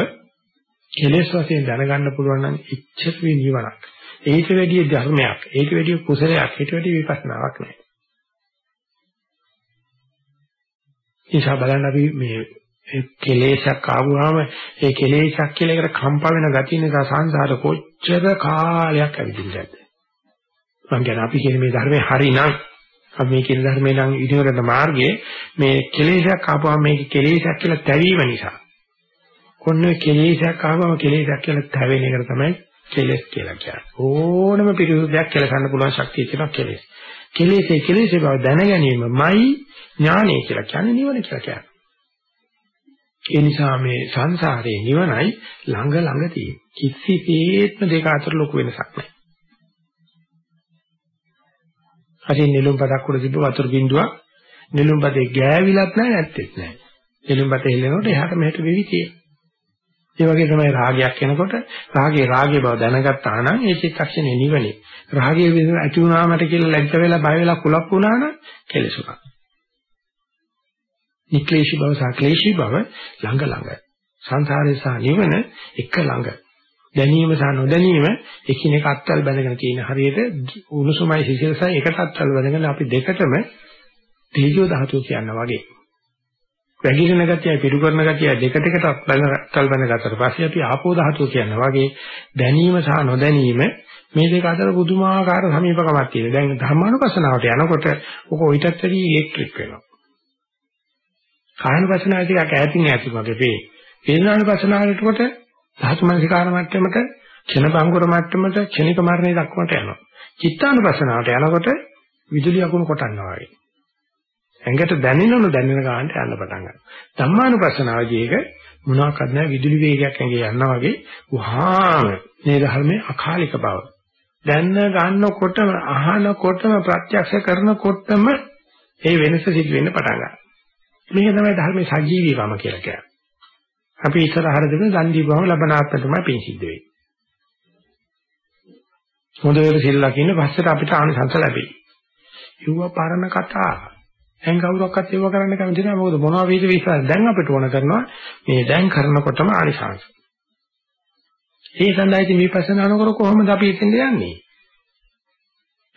කෙලෙස් වශයෙන් දැනගන්න පුළුවන් නම් ඉච්ඡිත වේ නිවනක්. ඒක වැඩි ධර්මයක්, ඒක වැඩි කුසලයක්, ඒක වැඩි විපස්සනාවක් නෑ. නිසා බලන්න අපි මේ කෙලේශයක් ආවම ඒ කෙලේශයක් කියලා එකට කම්ප වෙන ගතිය නිසා සංසාර කොච්චර කාලයක් ඇවිදින්නද මම කියන්නේ අපි කියන මේ ධර්මයේ හරිනම් අපි මේ කියන ධර්මේ නම් ඉදිරියට මාර්ගයේ මේ කෙලේශයක් ආවම මේක කෙලේශයක් කියලා තැවීම නිසා. කොන්න කෙලේශයක් ආවම කෙලේශයක් කියලා තැවෙන එකට තමයි කෙලෙස් කියලා කියන්නේ. ඕනම පිරිසුදුයක් කියලා ගන්න පුළුවන් ශක්තිය තියෙනවා කෙලෙස්. කෙලෙසේ කෙලෙසේ බව දැන ගැනීමයි ඥානය කියලා කියන්නේ නිවන කියලා කියන්නේ. ඒ නිසා මේ සංසාරයේ නිවනයි ළඟ ළඟ තියෙන. කිසිසේත්ම දෙක අතර ලොකු වෙනසක් නැහැ. හරි නිලුම් පදක් උඩ තිබ්බ වතුර බින්දුවක් නිලුම් පදේ ගෑවිලත් නැහැ නැත්තේත් නැහැ. නිලුම් පදේ හෙලනකොට එහාට මෙහෙට වෙවි තියෙනවා. ඒ වගේ තමයි රාගයක් එනකොට රාගේ රාගේ බව දැනගත්තා නම් ඒ චිත්තක්ෂණේ නිවනේ. රාගයේ විදිහ ඇති වුණාමට කියලා ලැජ්ජ වෙලා බය වෙලා කුලප් වුණා නම් කෙලෙසුණා. නික්ලේශී බව සහ ක්ලේශී බව ළඟ ළඟ. සංසාරේ සහ නිවන එක ළඟ. දැනීම සහ නොදැනීම එකිනෙක අත්වල බැඳගෙන තියෙන හරියට උණුසුමයි සිසිලසයි එකට අත්වල බැඳගෙන අපි දෙකටම තේජෝ ධාතුව කියනවා වගේ. වැగిරෙන ගතිය පිටු කරන ගතිය දෙකට එකට අත්වල බැඳගත්තට පස්සේ අපි ආපෝ ධාතුව කියනවා වගේ දැනීම සහ නොදැනීම මේ දෙක අතර පුදුමාකාර සමීපකමක් තියෙනවා. දැන් ධර්මානුපස්සනාවට යනකොට ඔක ඔයිටත් වැඩි ඉලෙක්ට්‍රික් වෙනවා. කායනුපස්සනාව ටිකක් ඈතින් ඈතින් වගේ වේ. වේදනානුපස්සනාවට කොට ධාතු මනසිකාර මට්ටමට, ක්ෂණ බංගුර මට්ටමට, ක්ෂණික මරණය දක්වන්නට යනවා. චිත්තානුපස්සනාවට යනකොට විදුලි අකුණු කොටන්නවා වගේ. ඇඟට දැනෙනවන දැනෙන ගානට යන්න පටන් ගන්නවා. ධම්මානුපස්සනාවදී ඒක මොනවාක්වත් නැහැ විදුලි වේගයක් ඇඟේ යනවා වගේ වහාම මේ ධර්මයේ අකාලික බව. දැන්න ගන්නකොටම අහනකොටම ප්‍රත්‍යක්ෂ කරනකොටම ඒ වෙනස සිදු වෙන්න පටන් ගන්නවා. මේක තමයි ධර්මයේ සජීවීකම කියලා කියන්නේ. අපි ඉස්සරහට දෙන දන් දීපුවම ලබනාත්ම තමයි පින් සිද්ධ වෙන්නේ. හොඳට සිල් ලකින්න පස්සට අපිට ආනිසංස ලැබෙයි. ඒව පරණ කතා. දැන් කවුරක්වත් ඒව කරන්න කැමති නැහැ. මොකද මොනවා වේද විශ්වාස දැන් අපිට ඕන කරනවා මේ දැන් කරනකොටම ආනිසංස. ඒ සඳහා ඉතින් විපස්සනා නොකර කොහොමද අපි ඉතින් යන්නේ?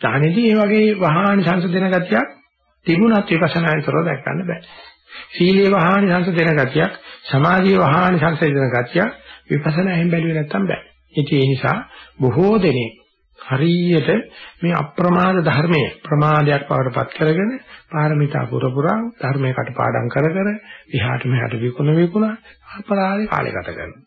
ඥානෙදී මේ වගේ වහානි සංසදෙන ගතියක් තිබුණත් විපස්සනාතරව දැක්කන්න බෑ. සීලේ වහානි සංසදෙන ගතියක්, සමාධියේ වහානි සංසදෙන ගතියක් විපස්සනායෙන් බැලුවේ නැත්තම් බෑ. ඉතින් ඒ නිසා බොහෝ දෙනෙක් හරියට මේ අප්‍රමාද ධර්මයේ ප්‍රමාදයක් බවටපත් කරගෙන පාරමිතා පුර පුරා ධර්මයකට පාඩම් කර කර විහාට මෙහාට විකුණ විකුණ අපරාධේ කාලය ගත කරනවා.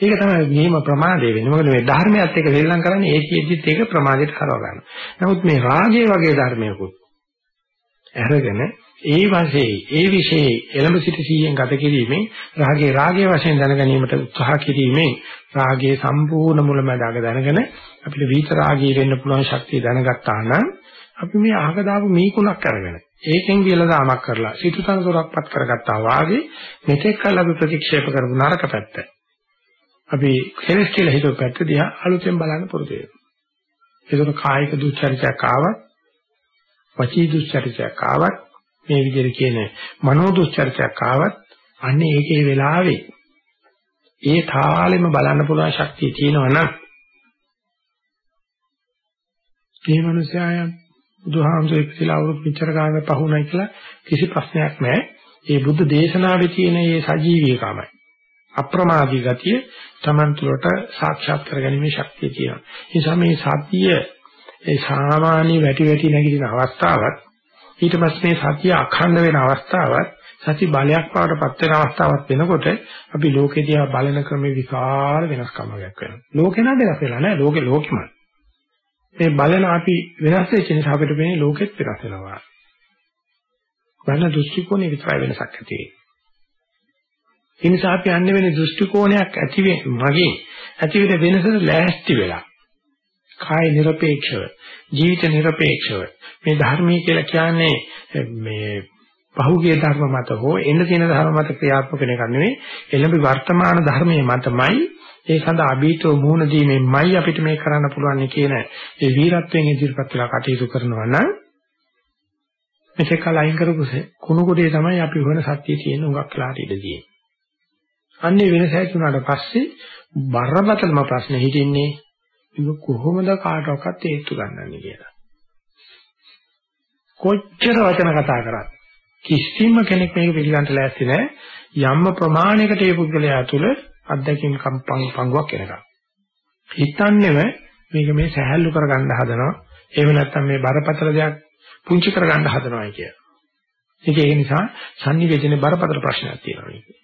ඒක තමයි මෙහිම ප්‍රමාදේ වෙන්නේ. මොකද මේ ධර්මයත් එක්ක දෙල්ලම් කරන්නේ ඒකෙදිත් ඒක ප්‍රමාදයට හරව ගන්නවා. නමුත් මේ රාගයේ වගේ ධර්මයකුත් අරගෙන ඒ වශයෙන් ඒ વિશેෂ එළඹ සිට සීයෙන් ගත කිරීමෙන් රාගේ රාගයේ වශයෙන් දැන ගැනීමට උත්සාහ කිරීමෙන් රාගයේ සම්පූර්ණ මුලමදාග දැනගෙන අපිට විත රාගී වෙන්න පුළුවන් ශක්තිය දැනගත්තා නම් අපි මේ අහක දාපු මීකුණක් අරගෙන ඒකෙන් විලදාමක් කරලා සිතුතනතරක්පත් කරගත්තා වාගේ මෙතෙක් කල අපි ප්‍රතික්ෂේප කරපු නරක පැත්ත අපි කෙලස් කියලා හිතුව පැත්ත දිහා අලුතෙන් බලන්න පුරුදු වෙනවා. ඒකට කායික දුස්චරිතයක් ආවත්, වචී දුස්චරිතයක් ආවත්, මේ විදිහට කියන මනෝ දුස්චරිතයක් ආවත්, අන්නේ ඒකේ වෙලාවේ ඒ තාලෙම බලන්න පුළුවන් ශක්තිය තියෙනවා නම් මේ මිනිස්යාය බුදුහාමුදුරේ ඉපදලා අවුරුදු පිටර ගානක පහුණයි කියලා කිසි ප්‍රශ්නයක් නැහැ. ඒ බුද්ධ දේශනාවේ තියෙන මේ සජීවීකමයි. අප්‍රමාදී ගතිය Taman තුළට සාක්ෂාත් කරගැනීමේ ශක්තිය තියෙනවා. ඒ නිසා මේ සතිය ඒ සාමාන්‍ය වැටි වැටි නැගිටින අවස්ථාවත් ඊට පස්සේ මේ සතිය අඛණ්ඩ වෙන අවස්ථාවත් සති බලයක් බවට පත් වෙන අවස්ථාවක් වෙනකොට අපි ලෝකේ දිහා බලන ක්‍රමේ විකාර වෙනස්කමක් වෙනවා. ලෝකේ නම් වෙනස් වෙලා නැහැ. ලෝකේ ලෝකෙමයි. මේ බලන අපි වෙනස් වෙච්ච නිසා අපිට මේ ලෝකෙත් වෙනස් වෙනවා. බලන දෘෂ්ටි කෝණේ විතරයි වෙනසක් ඇති වෙන්නේ. ඒ නිසා අපි යන්නේ වෙන දෘෂ්ටි කෝණයක් ඇති මගේ ඇති වෙන වෙනසට ලෑස්ති වෙලා කාය නිර්පේක්ෂව ජීවිත නිර්පේක්ෂව. මේ ධර්මයේ කියලා කියන්නේ මේ බහුගේ ධර්ම මත හෝ එන්න තියෙන ධර්ම මත ක්‍රියාත්මක වෙන එක නෙවෙයි. එළඹ වර්තමාන ධර්මයේ මතමයි. ඒ සඳහා අභීතෝ මූණ දීමෙන්මයි අපිට මේ කරන්න පුළුවන් කියන ඒ වීරත්වයෙන් ඉදිරිපත් වෙලා කටයුතු කරනවා නම් මේක කලයින් කරපු කුණු කොටේ තමයි අපි හොන සත්‍යය තියෙන උගක් ලාට ඉඳදී අන්නේ වෙනසයි තුනට පස්සේ බරපතලම ප්‍රශ්නේ හිටින්නේ ඒක කොහොමද කාටවත් හේතු ගන්නන්නේ කියලා. කොච්චර වචන කතා කරත් කිසිම කෙනෙක් මේක පිළිගන්න ලෑස්ති නැහැ. යම්ම ප්‍රමාණයකට මේ පුද්ගලයා තුළ අත්දැකීම් කම්පං පංගුවක් එනකම්. හිතන්නේම මේක මේ සහැල්ලු කරගන්න හදනවා. එහෙම නැත්නම් මේ බරපතල දෙයක් පුංචි කරගන්න හදනවායි කියලා. ඒක නිසා sannivedanaye බරපතල ප්‍රශ්නයක් තියෙනවා මේකේ.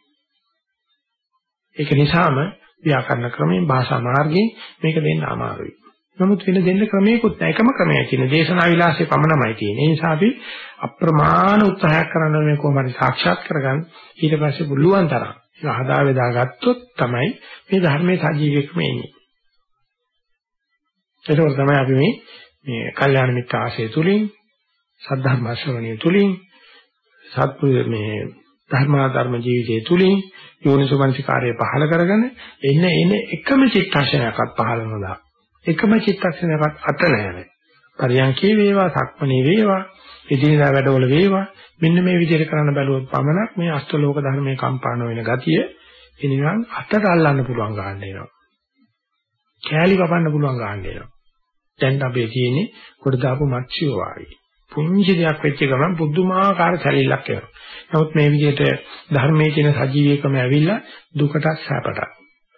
ඒක නිසාම ව්‍යාකරණ ක්‍රමයෙන් භාෂා මාර්ගයෙන් මේක දෙන්න අමාරුයි. නමුත් වෙන දෙන්න ක්‍රමයකුත් නැහැ. එකම ක්‍රමයක් තියෙන දේශනා විලාසයේ පමණමයි තියෙන්නේ. ඒ නිසා අපි අප්‍රමාණ උත්සාහයක් කරන්න මේ කොහොමද සාක්ෂාත් කරගන්න ඊට පස්සේ පුළුවන් තරම් ඒක හදා වේදා ගත්තොත් තමයි මේ ධර්මයේ සජීවීකම එන්නේ. ඒක තමයි අපි මේ මේ කල්යාණ මිත්‍ර ආශය තුලින් සද්ධර්ම ශ්‍රවණය තුලින් සත්පු මේ ධර්මාධර්ම ජීවිතය තුලින් යෝනිසෝමනසිකාරය පහල කරගෙන එන්න එන එකම චිත්තක්ෂණයක්වත් පහල නොදා. එකම චිත්තක්ෂණයක්වත් අත නැහැ. පරියන්කේ වේවා, සක්මණේ වේවා, එදිනදා වැඩවල වේවා මෙන්න මේ විදිහට කරන්න බැලුවොත් පමණක් මේ අෂ්ටලෝක ධර්මයේ කම්පාන වෙන ගතිය ඒ නිකන් අතට අල්ලන්න පුළුවන් ගන්න එනවා. කෑලි කපන්න පුළුවන් ගන්න එනවා. දැන් අපේ තියෙන්නේ කොට දාපු මත්ස්‍යෝ වාගේ. පුංචි දෙයක් වෙච්ච ගමන් පුදුමාකාර සැලෙල්ලක් එනවා. නමුත් මේ විදිහට ධර්මයේ තියෙන සජීවීකම ඇවිල්ලා දුකටත් සැපටත්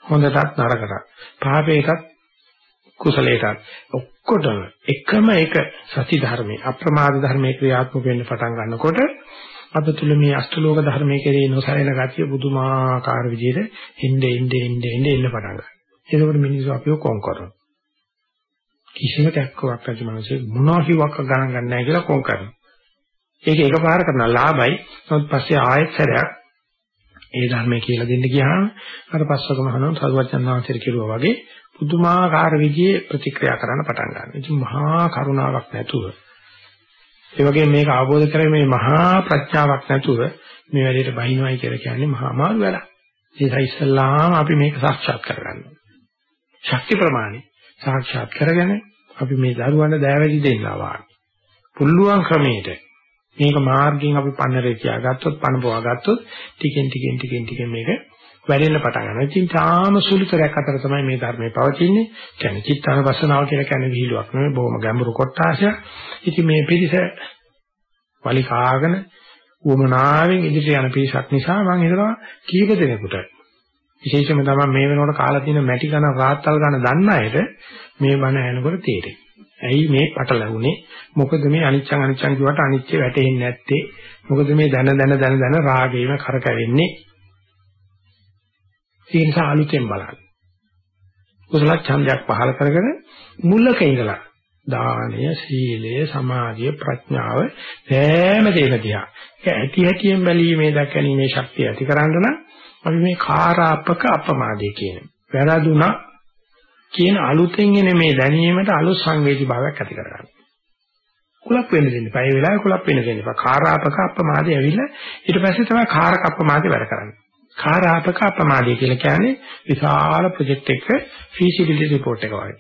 හොඳටත් නරකටත් පාපයටත් කුසලයටත් ඔක්කොටම එකම එක සති ධර්මයේ අප්‍රමාද ධර්මයේ ක්‍රියාත්මක වෙන්න පටන් ගන්නකොට අප තුළ මේ අෂ්ටලෝක ධර්මයේ කෙරේ නොසැලෙන ගතිය පුදුමාකාර විදිහට එnde ende ende ende එන්න පටන් ගන්නවා. එතකොට මිනිස්සු අපිව කොන් කරනවා. කිසිම තැක්කවක් නැති මිනිස්සු මොනවා කිව්වක් ගණන් ගන්න නැහැ කියලා කොන් කරනවා. ඒක එකපාර කරන ලාභයි. නමුත් පස්සේ ආයෙත් සැරයක් ඒ ධර්මයේ කියලා දෙන්න ගියාම අර පස්සකම හනන සරුවචන් වහන්සේට කිරුවා වගේ පුදුමාකාර විදිහේ ප්‍රතික්‍රියා කරන්න පටන් ගන්නවා. ඉතින් මහා කරුණාවක් නැතුව ඒ වගේම මේක අවබෝධ කරගෙන මේ මහා ප්‍රඥාවක් නැතුව මේ වැඩේට බහිනවයි කියලා කියන්නේ මහා අමාරු වැඩක්. ඒ නිසා ඉස්සල්ලාම අපි මේක සාක්ෂාත් කරගන්නවා. ශක්ති ප්‍රමාණි සාක්ෂාත් කරගෙන අපි මේ දරුවන්ට දෑවැදි දෙන්නවා වාගේ. පුළුවන් ක්‍රමයට මේක මාර්ගයෙන් අපි පන්නරේ තියාගත්තොත් පණ පොවා ගත්තොත් ටිකෙන් ටිකෙන් ටිකෙන් ටිකෙන් මේක වැඩෙන්න පටන් ගන්නවා. ඉතින් තාම සුළුතරයක් අතර තමයි මේ ධර්මයේ පවතින්නේ. කියන්නේ චිත්තානපස්සනාව කියලා කියන්නේ විහිළුවක් නෙවෙයි බොහොම ගැඹුරු කොටාශයක්. ඉතින් මේ පිළිස වලිකාගෙන උවමනාවෙන් ඉදිරියට යන පිරිසක් නිසා මම හිතනවා කීප දෙනෙකුට විශේෂයෙන්ම තමයි මේ වෙනකොට කාලා තියෙන මැටි කන රාත්තල් ගන්න දන්න අයට මේ බණ ඇහෙනකොට තේරෙයි. ඇයි මේ පටලැවුනේ? මොකද මේ අනිච්චං අනිච්චං කියවට අනිච්ච වැටෙන්නේ නැත්තේ? මොකද මේ දන දන දන දන රාගේම කරකැවෙන්නේ? ඒ නිසා අලුතෙන් බලන්න. කුසල ඡන්දයක් පහල කරගෙන මුලක ඉඳලා දානය, සීලය, සමාධිය, ප්‍රඥාව හැම දෙයක දිහා. ඒ ඇති හැටියෙන් බැලීමේ දැකීමේ ශක්තිය ඇති කරගන්න නම් අපි මේ කාරාපක අපමාදයේ කියන වැරදුනා කියන අලුතෙන් එන මේ දැනීමට අලුත් සංවේදී භාවයක් ඇති කරගන්න. කුලප් වෙන්න දෙන්න. පය වෙලාවේ කුලප් වෙන්න දෙන්න. කාරාපක අපමාදයේ ඇවිල්ලා ඊට පස්සේ තමයි කාරක අපමාදේ වැඩ කරන්නේ. කාරාපක අපමාදය කියලා කියන්නේ විශාල ප්‍රොජෙක්ට් එක feasibility report එක වගේ.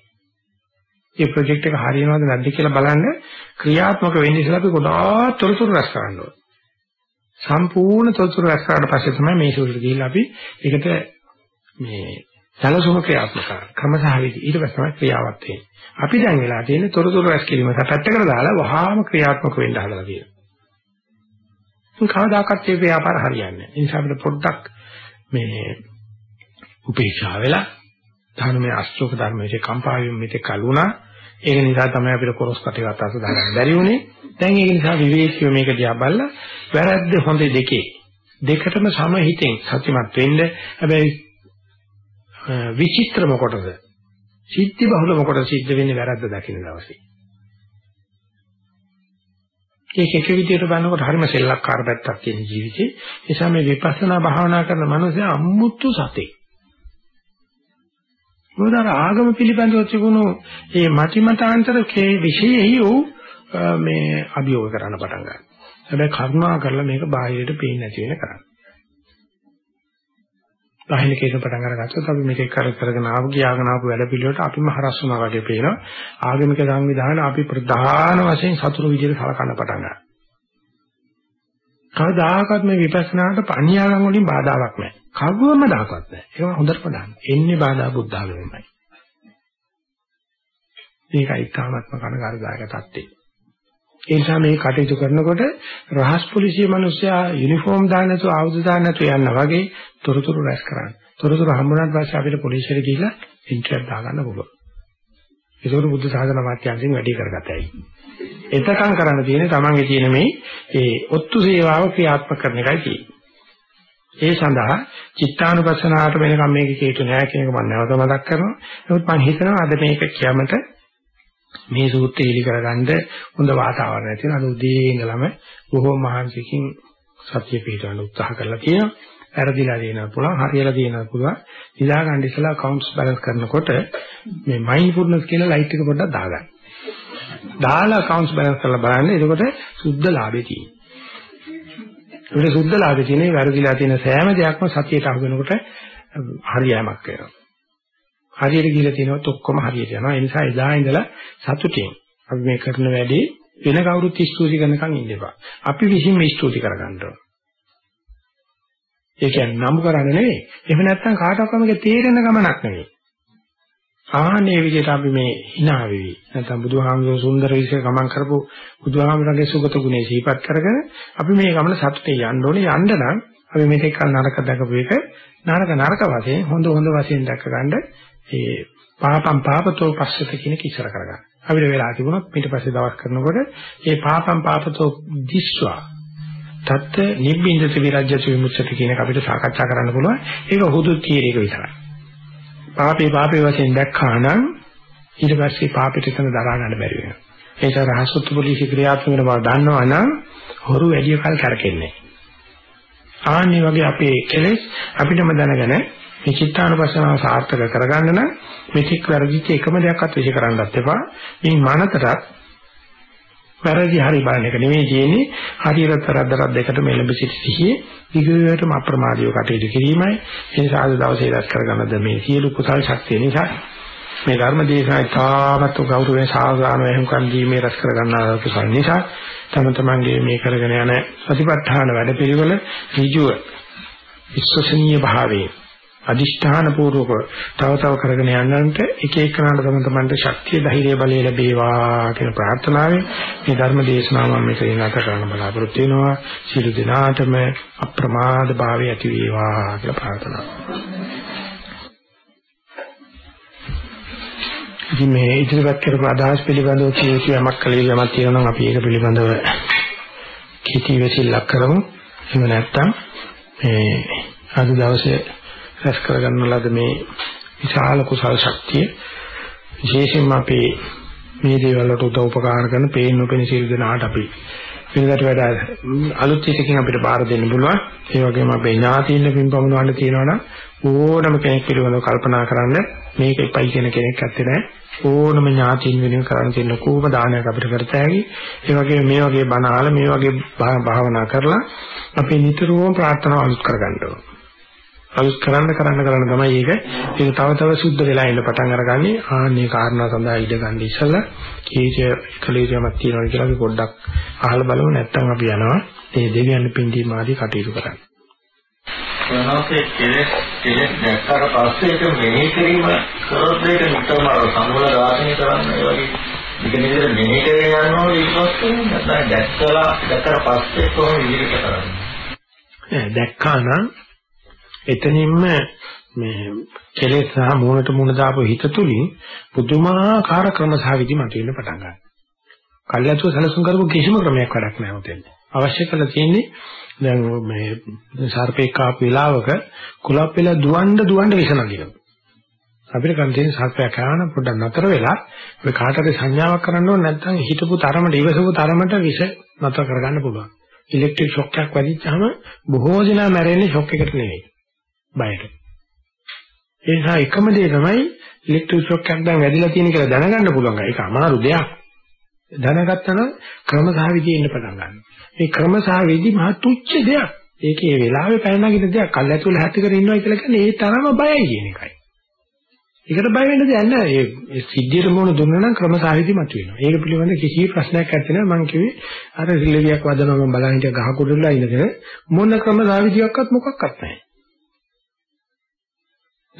මේ ප්‍රොජෙක්ට් එක හරියනවද නැද්ද කියලා බලන්න ක්‍රියාත්මක වෙන්න ඉස්සෙල්ලා අපි ගොඩාක් තොරතුරු රැස් කරන්න ඕනේ. සම්පූර්ණ තොරතුරු රැස් කරාට පස්සේ තමයි මේ සූත්‍රය ගිහිල්ලා අපි ඒකට මේ සැලසුම ක්‍රියාත්මක කරන ක්‍රමසහවිදි ඊට පස්සේ තමයි ක්‍රියාවත් වෙන්නේ. අපි දැන් වෙලා තියෙන්නේ තොරතුරු රැස් කිරීම පැත්තකට දාලා වහාම ක්‍රියාත්මක වෙන්න හදලා තියෙනවා. කවදාකවත් මේ ව්‍යාපාර හරියන්නේ නැහැ. ඒ නිසා අපිට පොඩ්ඩක් මේ උපේක්ෂා වෙලා ධර්මයේ අස්තෝක ධර්මයේ කම්පාවෙන් මෙතේ කලුණා ඒක නිසා තමයි අපිට කොරස් කටේකට අස දාගන්න බැරි වුණේ දැන් ඒක නිසා විවේකීව මේක දිහා බලලා වැරද්ද හොඳ දෙකේ දෙකටම සමහිතෙන් සත්‍යමත් වෙන්න හැබැයි විචිත්‍රම කොටද සිද්ධි බහුලම කොට සිද්ධ වෙන්නේ වැරද්ද දකින්න දවසේ ඒක එක විදිහට බලනකොට හරිම සෙල්ලක්කාර පැත්තක් තියෙන ජීවිතේ. ඒ නිසා මේ විපස්සනා භාවනා කරන මනුස්සයා අමුතු සතේ. මොකද ආගම පිළිබඳව තිබුණු මේ මතිමතාන්තර කේ විශේෂයි වූ මේ අභියෝග කරන්න පටන් ගන්නවා. හැබැයි කරුණා කරලා මේක බාහිරට පේන්නේ නැති වෙන කරන්නේ. බාහිර කේස පටන් අරගත්තොත් අපි මේක කර කරගෙන ආව ගියාගෙන ආපු වැඩ පිළිවෙලට අපිම හරස් වුණා වගේ පේනවා. ආගමික සංවිධාන අපි ප්‍රධාන වශයෙන් සතුරු විදිහට සලකන්න පටන් ගන්නවා. කවදාකවත් මේ විපස්සනාට පණියාගම් වලින් බාධාවක් නැහැ. කවුරුම දාකවත් නැහැ. ඒක හොඳට පදන්න. එන්නේ බාධා බුද්ධ ආගමයි. මේකයි තාමත්ම කනගාටුදායක තත්ත්වය. ඒ නිසා මේ කටයුතු කරනකොට රහස් පොලිසිය මිනිස්සයා යුනිෆෝම් දාන්න නැතුව ආයුධ දාන්න නැතුව යනවා වගේ තොරතුරු රැස් කරන්නේ. තොරතුරු හම්බුනාට පස්සේ අපිට පොලිසියට ගිහිල්ලා ඉන්ටර්වයුව දාගන්න පුළුවන්. ඒකෝර බුද්ධ සාධන මාත්‍යංශයෙන් වැඩි කරගතයි. එතකන් කරන්න තියෙන්නේ තමන්ගේ තියෙන මේ ඒ ඔත්තු සේවාව ක්‍රියාත්මක කරන එකයි තියෙන්නේ. ඒ සඳහා චිත්තානුපස්සනාවට වෙනකම් මේක හේතු නෑ කියන එක මම නැවත මතක් කරනවා. නමුත් මම හිතනවා අද මේක කියමට මේ සූත්‍රය ඉලි කරගන්න හොඳ වාතාවරණයක් තියෙනවා. අද උදේ ඉඳලම බොහෝ මහන්සියකින් සත්‍ය පිටවන්න උත්සාහ කරලා තියෙනවා. වැරදිලා තියෙනවා පුළුවන්, හරියලා තියෙනවා පුළුවන්. ඉදා ගන්න ඉස්සලා accounts balance කරනකොට මේ mindfulness කියලා ලයිට් එක පොඩ්ඩක් දාගන්න. දාලා accounts balance කරලා බලන්න. එතකොට සුද්ධ ලාභේ තියෙනවා. ඒකට සුද්ධ ලාභේ තියෙන්නේ වැරදිලා තියෙන සෑම දෙයක්ම සතියට අහු වෙනකොට හරියෑමක් වෙනවා. හරියට ගිහලා තියෙනවත් ඔක්කොම හරියට යනවා. ඒ නිසා එදා ඉඳලා සතුටින් අපි මේ කරන වැඩේ වෙන කවුරුත් ස්තුති කරනකම් ඉන්න එපා. අපි විසින් මේ ස්තුති කරගන්න ඕන. ඒ කියන්නේ නම් කරන්නේ නෙවෙයි. එහෙම නැත්නම් කාටවත් මේක තේරෙන ගමනක් නෙවෙයි. ආනේ විදිහට අපි මේ hina වෙවි. නැත්නම් බුදුහාමුදුරුවෝ සුන්දර විශ්ව ගමන් කරපු බුදුහාමුදුරන්ගේ සුගත ගුණේ සිහිපත් කරගෙන අපි මේ ගමන සතුටේ යන්න ඕනේ. යන්න නම් අපි මේක කල් නරක දැකපු එක නරක නරක වශයෙන් හොඳ හොඳ වශයෙන් දැක ගන්න ඒ පාපම් පාපතෝ පස්සත කියන කිසර කරගන්න. අපිට වෙලා තිබුණොත් ඊට පස්සේ දවස් කරනකොට ඒ පාපම් පාපතෝ දිස්වා තත් නිබ්බින්දති විරජ්‍යති විමුක්ති කියන එක අපිට සාකච්ඡා කරන්න පුළුවන්. ඒක හුදු තීරයක විතරයි. පාපේ පාපේ වශයෙන් දැක්කා නම් ඊට පස්සේ පාපෙට එතන දරා ගන්න බැරි වෙනවා. ඒක රහසුත් පොලිසි ක්‍රියාත්මක වෙන බව දන්නවා නම් හොරු වැඩි කල් කරකෙන්නේ. ආන්නේ වගේ අපේ කෙලෙස් අපිටම දැනගෙන මේ චිත්තානුපස්සනාව සාර්ථක කරගන්න නම් මෙතික් වැරදිච්ච එකම දෙයක්වත් විශ්ි කරන්නත් එපා. මේ මනසටත් වැරදි හරි බලන එක නෙමෙයි තියෙන්නේ හරියට තරද්දරක් දෙකට මෙලඹ සිට සිහියේ විගයටම අප්‍රමාදීව කටයුතු කිරීමයි ඒ නිසා අද දවසේ රැස් කරගන්නද මේ සියලු කුසල් ශක්තිය නිසා මේ ධර්ම දේශනා තාමත් ගෞරවයෙන් සාධාරණ වෙහුම්කන් දීමේ රැස් කරගන්නා කුසල් නිසා තම තමන්ගේ මේ කරගෙන යන ප්‍රතිපත්තාන වැඩපිළිවෙල ඍජුව විශ්වසනීය භාවයේ අදිෂ්ඨාන පූර්වක තව තව කරගෙන යන්නන්ට එක එකනට තම තමන්ට ශක්තිය ධෛර්ය බලය ලැබේවා කියන ප්‍රාර්ථනාවෙන් මේ ධර්ම දේශනාව මම මෙතනින් අත කරන්න බලාපොරොත්තු වෙනවා. සියලු දෙනාටම අප්‍රමාද භාවය ඇති වේවා කියලා ප්‍රාර්ථනා. ඉතින් මේ ඉදිරිපත් කරපු අදහස් පිළිබඳව කියීමක් කලේ යමක් තියෙනවා නම් අපි ඒක පිළිබඳව කීටි වෙසිල්ලක් කරමු. එහෙම නැත්නම් මේ අද දවසේ රැස් කරගන්න ලද මේ විශාල කුසල ශක්තිය විශේෂයෙන්ම අපේ මේ දේවල් වලට උදව් උපකාර කරන පේන නොපෙන සියලු දෙනාට අපි වෙනකට වඩා අලුත් එකකින් අපිට බාර දෙන්න පුළුවන්. ඒ වගේම අපේ ඥාතියින් පින් පමුණවන්න තියෙනවනම් ඕනම කෙනෙක් පිළිබඳව කල්පනා කරන්න මේක එපයි කියන කෙනෙක් ඇත්තේ නැහැ. ඕනම ඥාතියින් වෙනුවෙන් කරන්න තියෙන කෝප දානයක් අපිට කරතෑවි. ඒ වගේම මේ වගේ බණ අහලා මේ වගේ භාවනා කරලා අපි නිතරම ප්‍රාර්ථනා අලුත් කරගන්න ඕනේ. අලුත් කරන්න කරන්න කරන්න තමයි ඒක. ඒක තව තව සුද්ධ වෙලා එන්න පටන් අරගන්නේ. ආන්නේ කාරණා සඳහා ඉඩ ගන්න ඉස්සලා කීච කලීජමක් තියෙනවා කියලා අපි පොඩ්ඩක් අහලා බලමු. නැත්නම් අපි යනවා. මේ දෙවියන් පින්දීම ආදී කටයුතු කරන්න. ප්‍රාණෝසේ කෙලෙස් කෙලෙස් දැක්කට පස්සේ ඒක මෙහෙය කිරීම කරොත් ඒක නිතරම සම්මුල ඝාතනය කරන්න වගේ මේක නිතර මෙහෙය කරගෙන යනවා ඊට පස්සේ නැත්නම් දැක්කලා දැක්කට පස්සේ කොහොමද ඉදිරියට කරන්නේ? දැක්කා නම් එතනින්ම මේ කෙලෙස් සහ මූණට මූණ දාපු හිත තුලින් පුදුමාකාර ක්‍රම සහ විදි මතුවෙන්න පටන් ගන්නවා. කල්යතුව සැලසුම් කරපු කිසිම ක්‍රමයක් වැඩක් නැහැ උතෙන්. අවශ්‍ය කරලා තියෙන්නේ දැන් මේ සර්පේක් ආපු වෙලාවක කුලප් වෙලා දුවන්න දුවන්න විසනගිනවා. අපිට කන් තියෙන සර්පයා කරන පොඩ්ඩක් නතර වෙලා ඔය කාටද සංඥාවක් කරන්න ඕනේ නැත්නම් හිතපු තරමට ඉවසපු තරමට විස නතර කරගන්න පුළුවන්. ඉලෙක්ට්‍රික් ෂොක් එකක් වැදිච්චාම බොහෝ දෙනා මැරෙන්නේ ෂොක් එකට නෙවෙයි. බයට. ඒ නිසා එකම දේ තමයි ඉලෙක්ට්‍රික් ෂොක් එකක් දැන් වැදිලා තියෙන කියලා දැනගන්න පුළුවන්. ඒක අමාරු දෙයක්. දැනගත්තා නම් ක්‍රමසහවිදි ඉන්න පටන් ගන්නවා. මේ ක්‍රමසහවිදි මහ තුච්ච දෙයක්. ඒකේ වෙලාවේ පැන නගින දෙයක්. කල්ැතුල හැටි කර ඉන්නවා කියලා කියන්නේ ඒ තරම බයයි කියන එකයි. ඒකට බය වෙන්න දෙයක් නැහැ. ඒ සිද්ධියට මොන දුන්නා නම් ක්‍රමසහවිදි මතුවෙනවා. ඒක පිළිබඳ කිසි ප්‍රශ්නයක් නැත්තේ නෑ. මම කිව්වේ අර රිලෙවියක් වදනවා මම බලන් හිටිය ගහ කුඩුල්ලා ඉඳගෙන මොන ක්‍රමසහවිදියක්වත් මොකක්වත් නැහැ.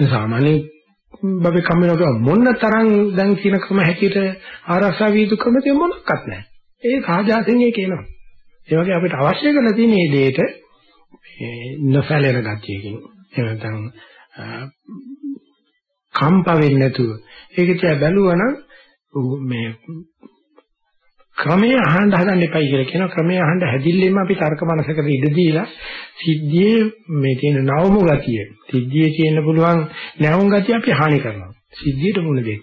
සාමාන්‍ය බබේ කම්මනට මොන තරම් දැන් කියන ක්‍රම හැටියට ආරක්ෂා වීදු ක්‍රම තියෙ මොනක්වත් නැහැ. ඒ සාජාතෙන් ඒක එනවා. ඒ වගේ අපිට අවශ්‍ය කරලා තියෙන මේ දෙයට නොසැලෙන ගතියකින් එහෙම නැත්නම් කම්ප වෙන්නේ නැතුව ඒක තියා බැලුවනම් මේ ක්‍රමයේ අහන්න හදන්න එපයි කියලා කියනවා ක්‍රමයේ අහන්න හැදිල්ලෙම අපි තර්ක මනසකට ඉඩ දීලා සිද්ධියේ මේ තියෙන නවමු ගතිය සිද්ධියේ තියෙන පුළුවන් නැවුම් ගතිය අපි හානි කරනවා සිද්ධියට මුණ දෙන්න.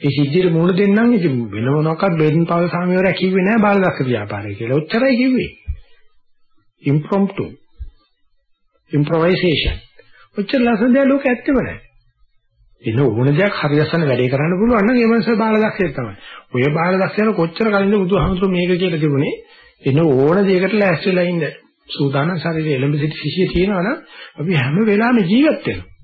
ඒ සිද්ධියට මුණ දෙන්නම් ඉතින් වෙන මොනවාක්වත් බෙන් පවල් සාමියවර කිව්වේ නෑ බාලදක්ෂ ව්‍යාපාරය කියලා. ඔච්චරයි කිව්වේ. impromptu improvisation. ඔච්චර ලස්සන දේ ලෝකෙ ඇත්තම නෑ. එන ඕන දෙයක් හරියසන වැඩේ කරන්න පුළුවන් නම් ඒ මනස බාලදක්ෂය තමයි. ඔය බාලදක්ෂයන කොච්චර කලින්ද බුදුහාමුදුරු මේක කියලා තිබුණේ එන ඕන දෙයකට ලෑස්ති වෙලා ඉන්න. සූදානම් ශරීරය එළඹ සිටි සිහිය තියෙනවා නම් අපි හැම වෙලාවෙම ජීවත් වෙනවා.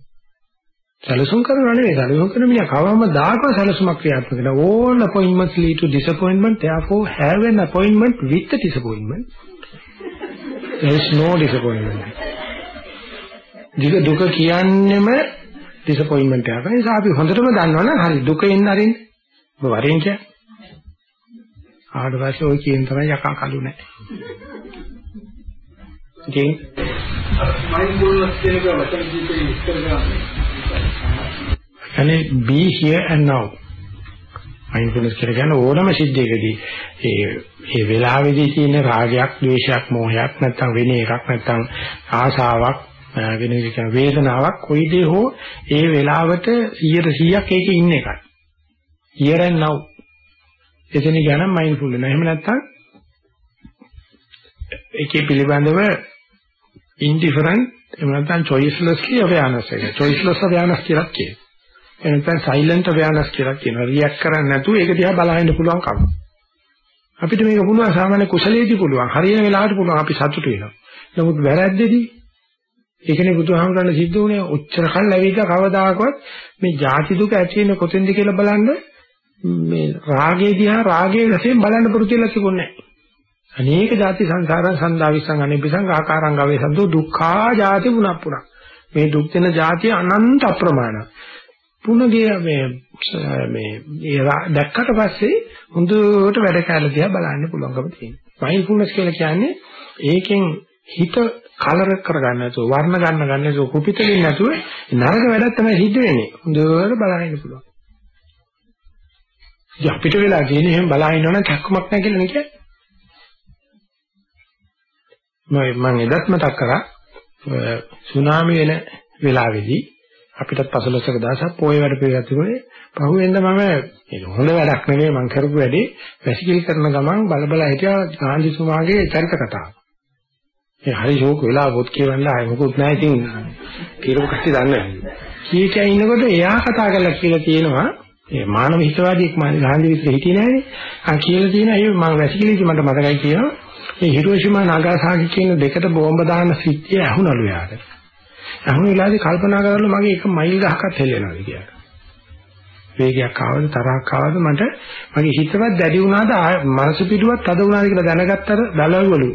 සැලසුම් කරනවා නෙවෙයි සැලසුම් කරන මිනිහා කවම දායක සැලසුමක් ක්‍රියාත්මක කරන all appointments lead to disappointment therefore have an appointment with the disappointment there is no disappointment දිග දුක කියන්නෙම ඩිසපොයින්ට්මන්ට් එකක්. ඒ නිසා අපි හොඳටම දන්නවනම් හරි දුක එන්න අරින්න. ඔබ වරෙන් කියන්නේ. ආවට පස්සේ ওই කියන තමයි යකා කළු නැහැ. ඉතින් මයින්ඩ්ෆුල්නස් කියන එක වචන කීපෙකින් විස්තර කරන්න. අනේ be here and now. Mindfulness කියලා කියන්නේ ඕනම සිද්ධියකදී ඒ ඒ වෙලාවේදී තියෙන රාගයක්, ද්වේෂයක්, මෝහයක් නැත්නම් වෙන එකක් නැත්නම් ආසාවක් වෙන එක වේදනාවක් කොයි දේ හෝ ඒ වෙලාවට 100%ක් ඒකේ ඉන්න එකයි. here and now. එතන කියන මයින්ඩ්ෆුල් වෙනවා. එහෙම නැත්නම් ඒකේ පිළිබඳව indifferent එහෙම නැත්නම් choicelessly awareness එක. choiceless awareness කියලා කියනවා. එහෙම නැත්නම් silent awareness කියලා කියනවා. react කරන්නේ නැතුව ඒක දිහා බලහින්න පුළුවන් කම. අපිට මේක පුළුවන් සාමාන්‍ය කුසලයේදී පුළුවන්. හරියන වෙලාවට පුළුවන් අපි සතුටු වෙනවා. නමුත් වැරද්දේදී ඒකනේ බුදුහාමුදුරනේ සිද්ධ වුණේ ඔච්චර කල් ඇවිල්ලා කවදාකවත් මේ ජාති දුක ඇති වෙන්නේ කොතෙන්ද කියලා බලන්න මේ රාගයේ දිහා රාගයේ වශයෙන් බලන්න පුරුදු වෙලා තිබුණේ නැහැ. අනේක ಜಾති සංසාරං සන්දාවිසං අනිබිසං ආකාරං ගවේ සද්දෝ දුක්ඛා ಜಾති පුනප්පුණා. මේ දුක් දෙන ಜಾති අනන්ත අප්‍රමාණ. පුනගේ මේ මේ ඒ දැක්කට පස්සේ හොඳට වැඩ කරලා දිහා බලන්න පුළුවන්කම තියෙනවා. මයින්ඩ්ෆුල්නස් කියලා කියන්නේ ඒකෙන් හිත කලර කරගන්න නැතුව වර්ණ ගන්න ගන්න නැතුව කුපිත වෙන්නේ නැතුව නරක වැඩක් තමයි සිද්ධ වෙන්නේ. හොඳට බලන්න පුළුවන්. ඉතින් අපිට වෙලා තියෙන්නේ එහෙම බලා ඉන්නවනම් කැක්කමක් නැහැ කියලා නේ කියන්නේ. මම මම එදත් මතක් කරා සුනාමි වෙන වෙලාවේදී අපිටත් පසළොස්වක දවසක් පොයේ වැඩ පිළිවෙල තිබුණේ පහුවෙන්ද මම ඒක හොඳ වැඩක් නෙවෙයි මම කරපු වැඩේ වැසිකිලි කරන ගමන් බල බල හිටියා ගාන්ධිතුමාගේ චරිත කතාව. ඒ හරි ෂෝක් වෙලා පොත් කියවන්න ආයෙ මොකුත් නැහැ ඉතින් කියලා කට්ටිය දන්නේ නැහැ. කී කිය ඉන්නකොට එයා කතා කරලා කියලා තියෙනවා ඒ මානව හිතවාදියෙක් මම ගාන්ධි විතර හිටියේ නෑනේ. ආ කියලා තියෙනවා ඒ මම වැසිකිලිදි මට මතකයි කියනවා. මේ හිරෝෂිමා නාගාසාකි කියන දෙකට බෝම්බ දාන සිද්ධිය ඇහුණලු යාට. ඇහුණ වෙලාවේදී කල්පනා කරලා මගේ එක මයිල් ගහක්වත් හෙල්ලෙනවාද කියලා. වේගයක් ආවද තරහක් ආවද මට මගේ හිතවත් දැඩි වුණාද මනස පිටුවත් තද වුණාද කියලා දැනගත්තට දලවලු.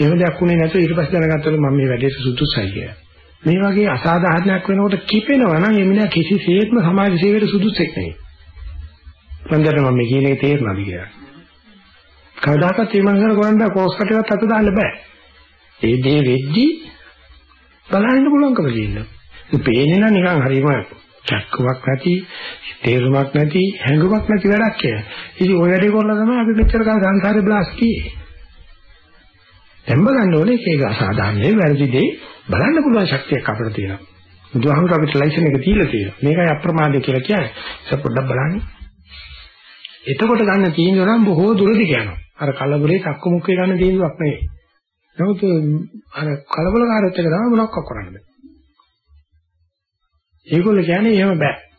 එහෙම දෙයක් උනේ නැතුව ඊට පස්සේ දැනගත්තලු මම මේ වැඩේට සුදුසුයි කියලා. මේ වගේ අසාධාරණයක් වෙනකොට කිපෙනවා නම් එමිනා කිසිසේත්ම සමාජ සේවයට සුදුසුෙක් නෙවෙයි. මන්දර මම මේ කියන එක තේරෙනවද කියලා. කවදාකවත් මේ මනසට කරන්න කෝස් කටේවත් අත දාන්න බෑ. ඒ දේ වෙද්දී බලන්න පුළුවන්කම තියෙනවා. ඒ පේන්නේ නම් නිකන් හරිම චක්කවක් නැති, තේරුමක් නැති, හැඟුමක් නැති වැඩක් කියලා. ඉතින් ඔය වැඩේ කරලා තමයි අපි මෙච්චර කාල සංසාරේ බ්ලාස්ට් කියේ. දැන් බලන්න ඕනේ ඒක අසාධාරණේ වැරදි දෙයි බලන්න පුළුවන් ශක්තියක් අපිට තියෙනවා. බුදුහාමුදුර අපිට ලයිසන් එක දීලා තියෙනවා. මේකයි අප්‍රමාදය කියලා කියන්නේ. ඒක පොඩ්ඩක් බලන්න. එතකොට ගන්න තීන්දුව නම් බොහෝ දුරදි යනවා. අර කලබලේ තක්කු මුක්කේ ගන්න තීන්දුවක් නෙවෙයි. නමුත් අර කලබලකාරීත්වයක තමයි මොනවක් කරන්න බෑ. ඒගොල්ලෝ කියන්නේ එහෙම බෑ.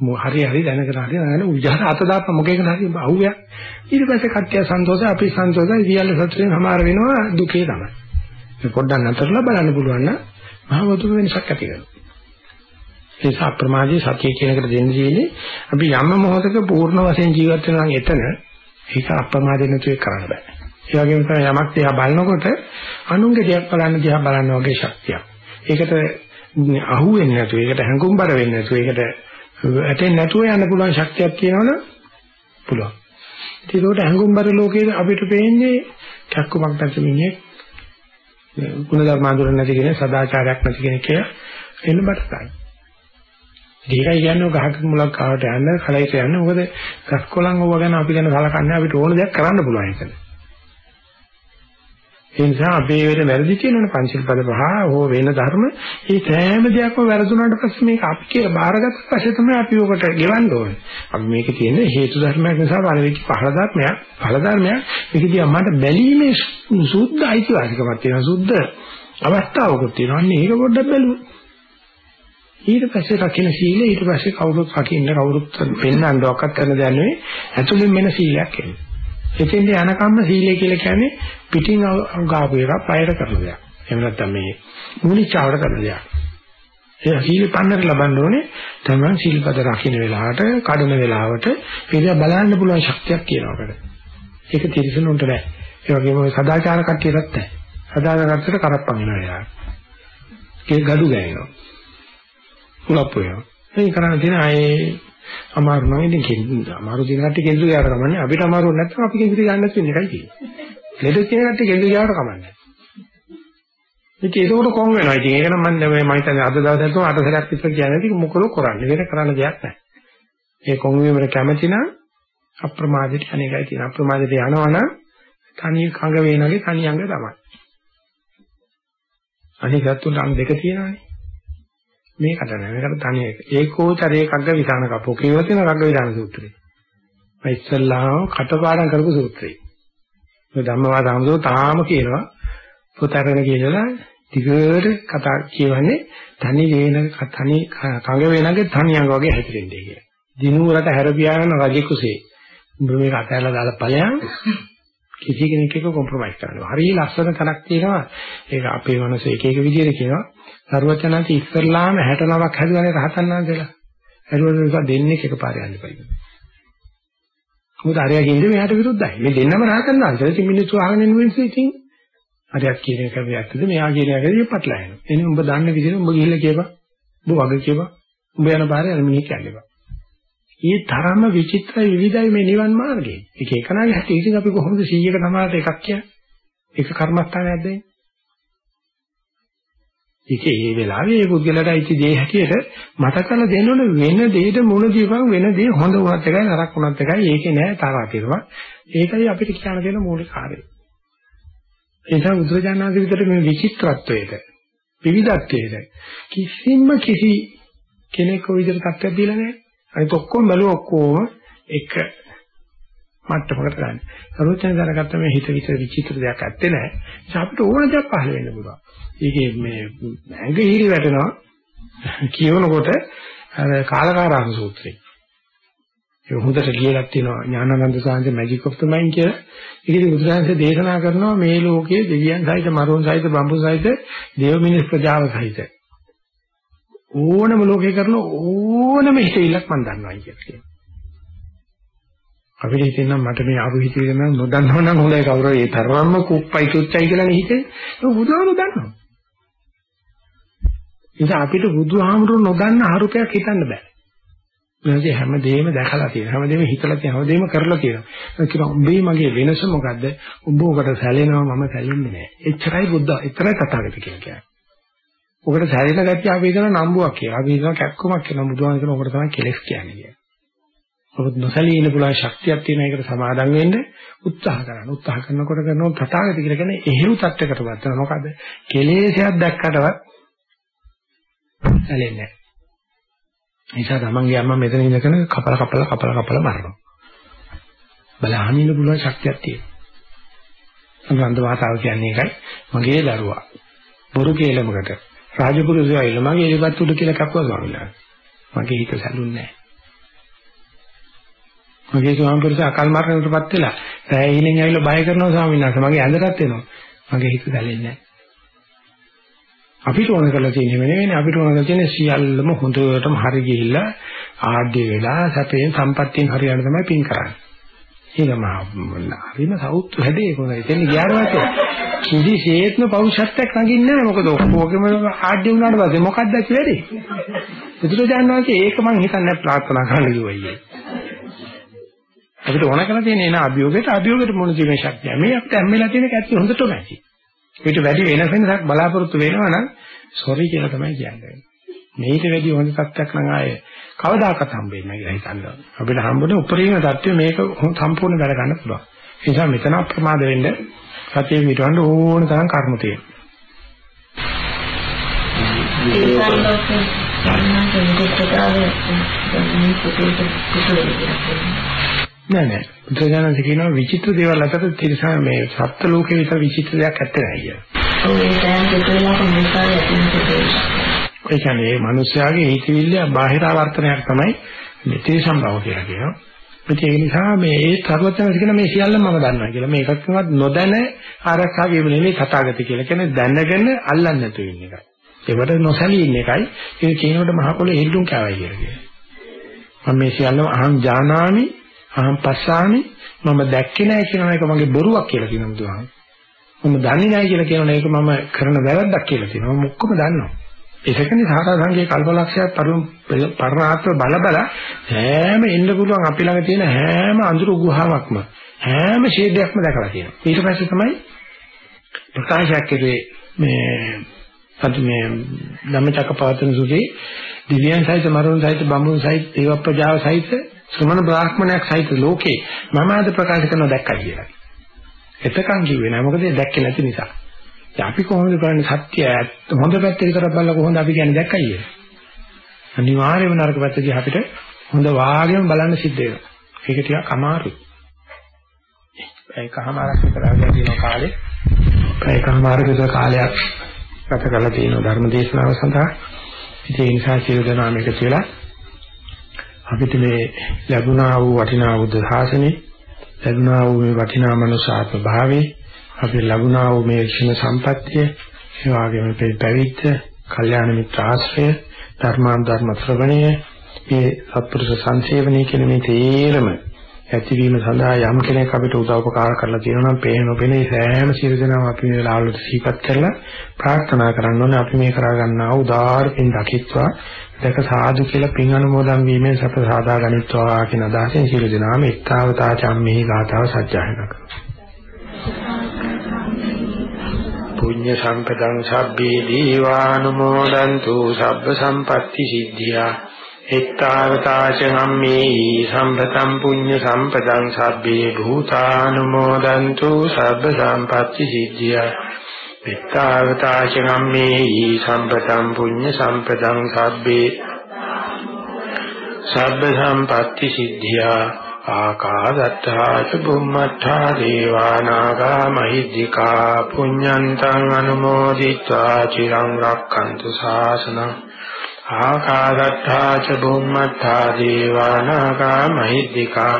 මො හරි හරි දැනගෙන හරි නැන උජහර අත දාප මොකේකට හරි අහුවයක්. ඊට පස්සේ කට්ටිය සන්තෝෂයි අපි සන්තෝෂයි සියල්ල සතුටින් සමාර වෙනවා දුකේ තමයි. මේ පොඩ්ඩක් නතරලා බලන්න පුළුවන් නම් මහ වතුර වෙනසක් ඇති කරනවා. ඒ නිසා අප්‍රමාදී සතිය කියන එකට දෙන්න තියෙන්නේ අපි යම් මොහොතක පූර්ණ වශයෙන් ජීවත් වෙනවා නම් එතන ඒක අප්‍රමාදී නැතුව කරන්න බෑ. ඒ වගේම තමයි යමක් දිහා බලනකොට අනුන්ගේ දිහා බලන්න දිහා බලන්න වගේ ශක්තියක්. ඒකට අහු වෙන්නේ නැතුව, ඒකට හැඟුම්බර වෙන්නේ නැතුව, ඒකට ඇතෙන්නේ නැතුව යන්න පුළුවන් ශක්තියක් තියෙනවනේ පුළුවන්. ඉතින් ඒකට හැඟුම්බර ලෝකයේ අපිට පේන්නේ කැක්කමක් නැති මිනිහෙක් ගුණධර්ම අඳුර නැති කෙනෙක්, සදාචාරයක් නැති කෙනෙක් කියලා එන්න බටයි. ඒකයි කියන්නේ ගහක මුලක් ආවට යන්න කලයට යන්න මොකද ගස් කොළන් ඕවා ගැන අපි ගැන සලකන්නේ අපිට ඕන දෙයක් කරන්න පුළුවන් ඒකද ඒ නිසා අපේ වෙන වැරදි කියනවනේ පංචිල් පද පහ හෝ වෙන ධර්ම. ඒ සෑම දෙයක්ම වැරදුනාට පස්සේ මේක අපි කියලා බාරගත්ත පස්සේ තමයි අපි ඔකට ගෙවන්න ඕනේ. අපි මේක කියන්නේ හේතු ධර්මයක් නිසා බලවෙච්ච පහළ ධර්මයක් පහළ ධර්මයක්. මේක දිහා මට බැලීමේ සුද්ධ අයිතිවාසිකමක් තියෙනවා සුද්ධ අවස්ථාවකුත් තියෙනවා. අන්න ඒක පොඩ්ඩක් බලමු ඊට පස්සේ රකින්න සීලය ඊට පස්සේ කවුරුත් රකින්න කවුරුත් පෙන්වන්න ඔක්කත් කරන දෙයක් නෙවෙයි. ඇතුළෙන් මෙන සීලයක් එන්නේ. එතෙන්ද යනකම්ම සීලය කියලා කියන්නේ පිටින් ගාපු එක පයර කරන දෙයක්. එහෙම නැත්නම් මේ මූලිකාවට කරන දෙයක්. ඒ සීල පන්නර ලබන්න ඕනේ තමයි සීල්පද රකින්න වෙලාවට කඩන වෙලාවට ඒක බලන්න පුළුවන් ශක්තියක් කියනවා අපිට. ඒක තිරසනුන්ට බෑ. ඒ වගේම සදාචාර කට්ටියටත් නැහැ. සදාචාර කට්ටියට කරප්පන් වෙනවා යාළුවා. ඒ gadu ගෑනවා. උලප්පු වෙනවා. ඒ කරණ තියෙන ආයේ අමාරු නම් ඉතින් කෙන්දු අමාරු දින කට්ටිය කෙන්දු ගියාට කමන්නේ අපිට අමාරු නැත්නම් අපි කෙන්දු ගන්න නැති වෙන එකයි තියෙන්නේ. ලෙඩ තියෙන කට්ටිය කෙන්දු ගියාට කමන්නේ. ඉතින් ඒකෝට කොම් වෙනවා. ඉතින් ඒක නම් මම මම හිතන්නේ අද දවසේ තුන අට සැරයක් විතර කියන්නේ ඉතින් මොකද කරන්නේ? වෙන කරන්න දෙයක් නැහැ. ඒ කොම් වීමට කැමති නම් අප්‍රමාදයට අනේකයි තියෙන. අප්‍රමාදයට යනවනම් තනි කඟ වේනගේ තනි අඟ තමයි. අනික සතුන් අංග දෙක තියෙනවානේ. මේකට නෑ මේකට තනි එක. ඒකෝචරේ කග්ග විධාන කපෝ කියලා තියෙන කග්ග විධාන සූත්‍රය. මම ඉස්සල්ලාම කටපාඩම් කරපු සූත්‍රය. මේ ධම්මවාද අමසෝ තාම කියනවා පොතරන කියලා දිගට කතා කියවන්නේ තනි වේන තනි කඟ වේනගේ තනි අංග වගේ හැදෙන්නේ කියලා. දිනුවරට හැරපියාගෙන රජෙ කුසේ. උඹ මේක අතහැරලා දාලා ඵලයන් කිසි කෙනෙක් එක්ක කොම්ප්‍රොමයිස් කරනවා. හරිය ලස්සන තැනක් තියෙනවා. ඒක අපේ මනස එක එක විදිහට කියනවා. සරුවචනාන්ති ඉස්සල්ලාම 69ක් හැදුවානේ රහතන් වහන්සේලා. හැදුවා නිසා දෙන්නේ එකපාරේ යන්න බෑ. මොකද අරයා කියන්නේ මෙයාට විරුද්ධයි. මේ දෙන්නම රහතන් වහන්සේලා. ඉතින් මිනිස්සු අහගෙන ඉන්න මිනිස්සු ඉතින් අරයක් කියන එක වැත්තද මෙයා කියන එකදී පටලලා යනවා. එනේ උඹ දන්න විදිහට උඹ ගිහිල්ලා කියපන්. උඹ වගේ කියපන්. උඹ යන පාරේ අර මිනිහ කියන්නේ. ඒ තරම විචිත්‍ර විවිධයි මේ නිවන් මාර්ගය. ඒක එකනාගේ හැටි ඉතින් අපි කොහොමද 100ක සමානට එකක් කියන්නේ? එක කර්මස්ථානයක් දෙන්නේ. ඒක ඒ වෙලාවේ ඒ පුද්ගලයාට අයිති දේ හැටියට මතක කරලා දෙන්න ඕනේ වෙන දෙයක මුණ දීපන් වෙන දේ හොඳ වුණත් එකයි නරක වුණත් එකයි ඒකේ නෑ තරහ කියලා. ඒකයි අපිට කියන්න දෙන මූලික කාර්යය. ඒ නිසා බුදුරජාණන් වහන්සේ මේ විචිත්‍රත්වයට විවිධත්වයට කිසිම කිසි කෙනෙක් ඔය විදිහට තත්ත්වයක් දීලා නෑ. අනිත ඔක්කොම බැලුව ඔක්කොම එක මට්ටමකට ගන්න. සරුවචන දැනගත්ත මේ හිත විතර විචිත්‍ර දෙයක් ඇත්තේ නැහැ. ඒ අපිට ඕන දෙයක් පහළ වෙන්න පුළුවන්. ඒකේ මේ ඇඟ හිරි වැටෙනවා කියනකොට අර කාලකාරාම සූත්‍රය. ඒ හොඳට කියලා තියෙනවා ඥානানন্দ සාංශ මැජික් ඔෆ් ද මයින්ඩ් කියලා. ඒකදී බුදුරජාණන් දේශනා කරනවා මේ ලෝකයේ දෙවියන් සහිත මරුන් සහිත බඹුන් සහිත දේව මිනිස් ප්‍රජාව සහිත ඕනම ලෝකේ කරන ඕනම හිතවිල්ලක් මම දන්නවා කියලා. අපිට හිතෙනවා මට මේ ආපු හිතවිල්ල නම් නොදන්නව නම් හොඳයි කවුරු ඒ තරම්ම කුප්පයි තුච්චයි කියලා නේ හිතේ. ඒක බුදුහාමුදුරු දන්නවා. ඉතින් අපිට බුදුහාමුදුරු නොදන්න අරුපයක් හිතන්න බෑ. මොකද හැමදේම දැකලා තියෙනවා. හැමදේම හිතලා තියෙනවා. හැමදේම කරලා තියෙනවා. ඒක කියනවා උඹේ මගේ වෙනස මොකද්ද? උඹ ඔකට සැලෙනවා මම සැලෙන්නේ නෑ. එච්චරයි බුද්ධ. එච්චරයි තථාගත කියලා කියන්නේ. ඔකට සැලෙන ගැතිය අපි හිතන නම්බුවක් කියලා. අපි හිතන කැක්කමක් කියලා. බුදුහාම කියන ඔකට තමයි කෙලෙස් කියන්නේ කියලා. ඔබ නොසැලී ඉන්න පුළුවන් ශක්තියක් තියෙන එකට සමාදම් වෙන්න උත්සාහ කරන්න. උත්සාහ කරනකොට කරනවා තථාගත කියලා කියන්නේ එහෙව් තත්යකටපත් වෙනවා. මොකද කෙලෙසයක් දැක්කටවත් සැලෙන්නේ නැහැ. නිසා තමන්ගේ අම්මා මෙතන ඉඳගෙන කපල කපල කපල කපල මරනවා. බලහන් ඉන්න පුළුවන් ශක්තියක් තියෙනවා. අන්ත වාතාව කියන්නේ ඒකයි. මගේ දරුවා බොරු කේලමකට රාජපුරුෂයා ඉල්ල මගේ එලිපත් උඩ කියලා කපුවා ස්වාමීන් වහන්සේ. මගේ හිත සැලුන්නේ නැහැ. මගේ ස්වාමීන් වහන්සේ අකල් මරණයටපත් වෙලා රැය ඉහෙනින් ඇවිල්ලා බය කරනවා ස්වාමීන් වහන්සේ. මගේ ඇඳටත් එනවා. මගේ හිත සැලෙන්නේ නැහැ. අපිට ඕන කරලා තියෙන්නේ නෙවෙයි අපිට ඕන කරලා තියෙන්නේ සියල්ලම හොඳටම හරි ගිහිල්ලා ආඩ්‍ය වෙලා සැපයෙන් සම්පත්තියෙන් හරියට තමයි පින් කරන්නේ. ඒකම හරිම සෞත්තු හැදේ කොහොමද? එතන ගියාට කිසිසේත්ම පෞරුෂත්වයක් නැගින්නේ නැහැ. මොකද ඔක්කොගේම ආඩ්‍ය වුණාට පස්සේ මොකක්ද ඇති වෙන්නේ? බුදුරජාණන් වහන්සේ ඒක මං හිතන්නේ ප්‍රාර්ථනා කරන්න කිව්වයි. අපිට ඕන කරලා තියෙන එන අභියෝගයට අභියෝගයට මොන ජීවන ශක්තිය. මේ අපිට හැම්මෙලා තියෙන කැත්ති හොඳටම ඇති. ඊට වැඩි වෙන වෙනසක් බලාපොරොත්තු වෙනවා නම් සෝරි කියලා තමයි කියන්නේ. මේට වැඩි හොඳ තත්ත්වයක් නම් ආයේ කවදාකවත් හම්බෙන්නේ නැහැ කියලා හිතනවා. අපිට හම්බුනේ උපරිම தත්ත්වය මේක සම්පූර්ණ වැඩ ගන්න පුළුවන්. ඒ නිසා මෙතන අප්‍රමාද වෙන්න සතිය විතරන්න ඕන තරම් කර්ම තියෙනවා. නෑ නෑ බුදුසසුන කියනවා විචිත්‍ර දේවල් අතර තිරසා මේ සත්ත්ව ලෝකේ විතර විචිත්‍ර දෙයක් ඇත්තේ නෑ කියලා. ඔව් ඒ කියන්නේ මේ මිනිස්යාගේ හිතවිල්ල බාහිර ආවර්තනයක් තමයි මේ තිරසම්භව කියලා කියනවා. ඒ නිසා මේ ඒ සර්වඥයන් කියන මේ සියල්ල මම දන්නවා කියලා. මේකක්වත් නොදැන ආරක්ෂා වීම නෙමෙයි තථාගත කියලා. කියන්නේ දැනගෙන අල්ලන්නේ නැතුව ඉන්න එකයි. ඒකට නොසැලී ඉන්න එකයි. ඒක කියනකොට මහ පොළේ හෙල්ලුම් කෑවයි කියලා කියනවා. මම මේ සියල්ලම අහං ජානාමි අහං පස්සාමි මම දැක්කේ නැහැ කියන එක මගේ බොරුවක් කියලා කියනවා බුදුහාම. මම දන්නේ නැහැ කියලා කියන එක මම කරන වැරද්දක් කියලා කියනවා. මම ඔක්කොම දන්නවා. ඒකනේ සාරා සංගේ කල්පලක්ෂයක් පරමාර්ථ බල බල හැම එන්න පුළුවන් අපි ළඟ තියෙන හැම අඳුරු ගුහාවක්ම හැම ෂේඩයක්ම දැකලා තියෙනවා. ඊට පස්සේ තමයි ප්‍රකාශයක් කෙරේ මේ අද මේ ධම්මචක්කපවත්තන සුදී දිව්‍යයන් සහිත මරුන් සහිත බඹුන් සහිත දේව ප්‍රජාව සහිත ශ්‍රමණ බ්‍රාහ්මණයක් සහිත ලෝකේ මම අද ප්‍රකාශ කරනවා දැක්කයි කියලා. එතකන් කිව්වේ නෑ මොකද දැක්කේ නැති නිසා. අපි කොහොමද කරන්නේ සත්‍ය හොඳ පැත්ත විතරක් බලලා කොහොමද අපි කියන්නේ දැක්කයි කියලා. අනිවාර්යයෙන්ම නරක පැත්තදී අපිට හොඳ වාගෙම බලන්න සිද්ධ වෙනවා. ඒක ටිකක් අමාරුයි. ඒකමාරක් විතර ආගෙන තියෙන කාලේ ඒකමාරක විතර කාලයක් ගත කරලා තියෙන ධර්ම දේශනාව සඳහා ඉතින් ඒ නිසා සියලු දෙනා මේක කියලා අපිට මේ ලැබුණා වූ වටිනා බුද්ධ ශාසනේ ලැබුණා වූ මේ වටිනා මනුෂ්‍යාත්ම භාවයේ අපිට ලැබුණා වූ මේ ක්ෂණ සම්පත්තිය ඒ වගේම මේ පැවිද්ද, කල්යාණ මිත්‍ර ආශ්‍රය, ධර්මාන් ධර්ම ශ්‍රවණය, මේ සත්පුරුෂ සංසේවනයේ කියන මේ තේරම ඇතිවීම සඳහා යම් කෙනෙක් අපිට උදව් උපකාර කරලා තියෙනවා නම් පේන නොපෙනේ සෑම සියලු දෙනාම අපි මේ වෙලාවලට සිහිපත් කරලා ප්‍රාර්ථනා කරන්න ඕනේ. අපි මේ කරා ගන්නා උදාාර පින් දකිත්වා. දැක සාදු කියලා පින් අනුමෝදන් වීමෙන් සප සාදා ගනිත්වා කියන අදහසෙන් සියලු දෙනාම එක්තාවතා චම්මෙහි ගාතාව සජ්ජායනා කරනවා පුඤ්ඤ සම්පදං සබ්බේ දීවානුමෝදන්තු සබ්බ සම්පatti සිද්ධියා. එත්තාවතාච ගම්මේ සම්පතම් පුඤ්ඤ සම්පදං සබ්බේ භූතානුමෝදන්තු සබ්බ සම්පatti සිද්ධියා. එත්තාවතාච ගම්මේ සම්පතම් පුඤ්ඤ සම්පදං සබ්බේ සබ්බ සම්පatti සිද්ධියා. ආකාදත්තා චුම්මත්තා දේවානාගා මහිද්దికා පුඤ්ඤන්තං අනුමෝදිත්වා චිරං රක්ඛන්තු ශාසනං ආකාදත්තා චුම්මත්තා දේවානාගා මහිද්దికා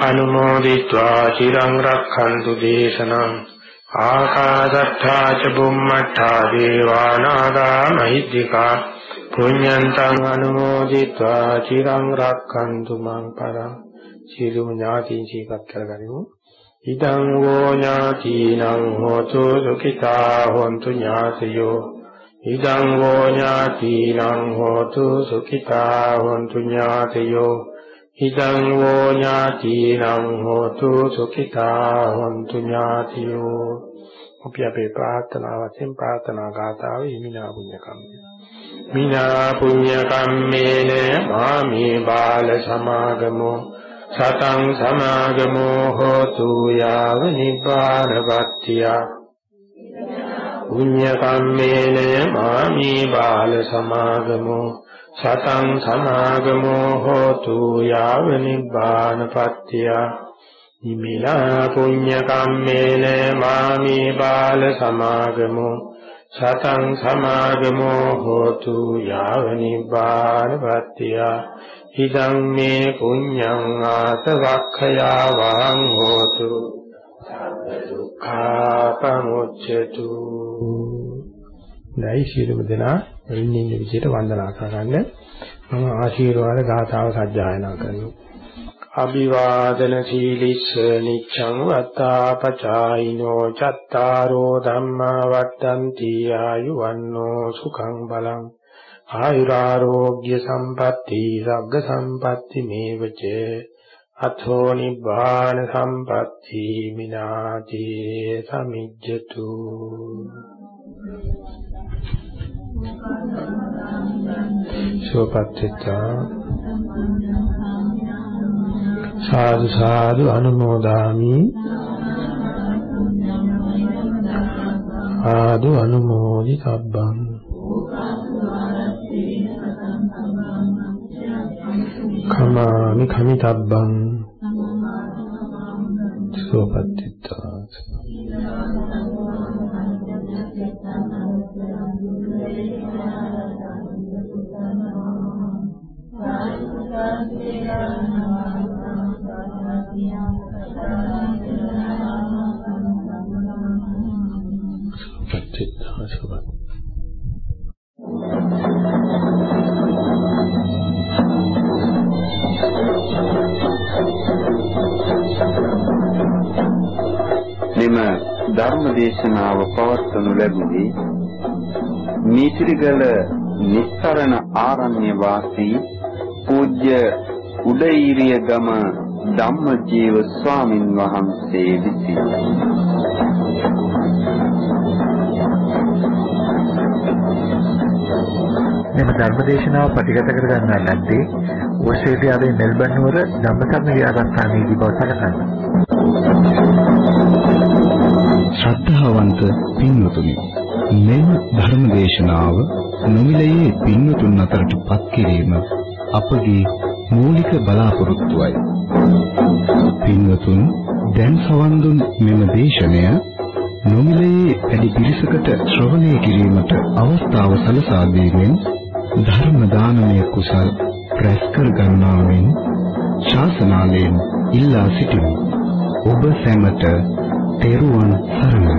අනුමෝදිත්වා චිරං රක්ඛන්තු දේශනං ආකාදත්තා චුම්මත්තා දේවානාගා මහිද්దికා පුඤ්ඤන්තං අනුමෝදිत्वा චිරං රක්ඛන්තු මං පරං සියලුම ඥාතීන් සීපත් කරගනිමු. ඉදං වූ ඥාතීනං හෝතු සුඛිතා හොන්තු ඥාතයෝ. ඉදං වූ ඥාතීනං හෝතු සුඛිතා හොන්තු ඥාතයෝ. ඉදං වූ ඥාතීනං හෝතු සුඛිතා හොන්තු ඥාතයෝ. අපි අපේ ප්‍රාර්ථනා වශයෙන් ප්‍රාර්ථනා ගාතාව හිමිනා පුණ්‍ය කම්මේ. මිනා පුඤ්ඤ කම්මේන මාමේ බාල සමාගමෝ සතං සමාගමෝ හෝතු යාව නිපානපත්තිය පුඤ්ඤ කම්මේන මාමේ බාල සමාගමෝ සතං සමාගමෝ හෝතු යාව නිපානපත්තිය ඉමිනා පුඤ්ඤ කම්මේන මාමේ බාල සමාගමෝ සතං සමාගමෝ හෝතු යාව නිබ්බානපත්තිය ඉදං මේ පුඤ්ඤං ආසවක්ඛයා වං හෝතු දුක්ඛාපමුච්ඡතු නැයි සියලුම දෙනා ඉන්නේ විදිහට වන්දනා කරගන්න මම ආශිර්වාද ගාථාව සජ්ජායනා කරනවා අභිවාදන සීලිස්ස නිච්ඡං වත්තාපචායිනෝ චත්තාරෝ ධම්මා වත්තන්ති ආයුවන්නෝ සුඛං බලං ආයුරාෝග්‍ය සම්පatti සග්ග සම්පatti මේවච අථෝ නිබ්බාන සම්පatti මිනාති සමිජ්ජතු සෝපත්තිතා සාදු සාදු අනුමෝදාමි. ආදු අනුමෝදි සබ්බං. කමාමි කමිතබ්බං. සෝපත්තිතා සුබත් මෙම ධර්ම දේශනාව පවත්වනු ලැබුවේ නීතිරිගල නිස්තරණ ආරණ්‍ය වාසී පූජ්‍ය උදේීරිය ගම ධම්මජීව ස්වාමින් වහන්සේ විසින්. මෙම ධර්මදේශනාව පටිගත කර ගන්නා ලද්දේ ඕස්ට්‍රේලියාවේ මෙල්බන් නුවර ධම්මසරණ විහාරස්ථානයේදී බව සැලකන්න. ශ්‍රද්ධාවන්ත පින්වතුනි මෙම ධර්මදේශනාව නොමිලයේ පින්වතුන් අතරට පත් කිරීම අපගේ මූලික බලාපොරොත්තුවයි. පින්වතුන් දැන් සවන් දුන් මෙම දේශනය නොමිලයේ වැඩි පිරිසකට ශ්‍රවණය කිරීමට අවස්ථාව සලසා දීමෙන් ධර්ම දානමය කුසල් රැස් කර ගන්නා මෙන් ශාසනාලයෙන් ඉල්ලා සිටිමු. ඔබ සැමට තෙරුවන් සරණයි.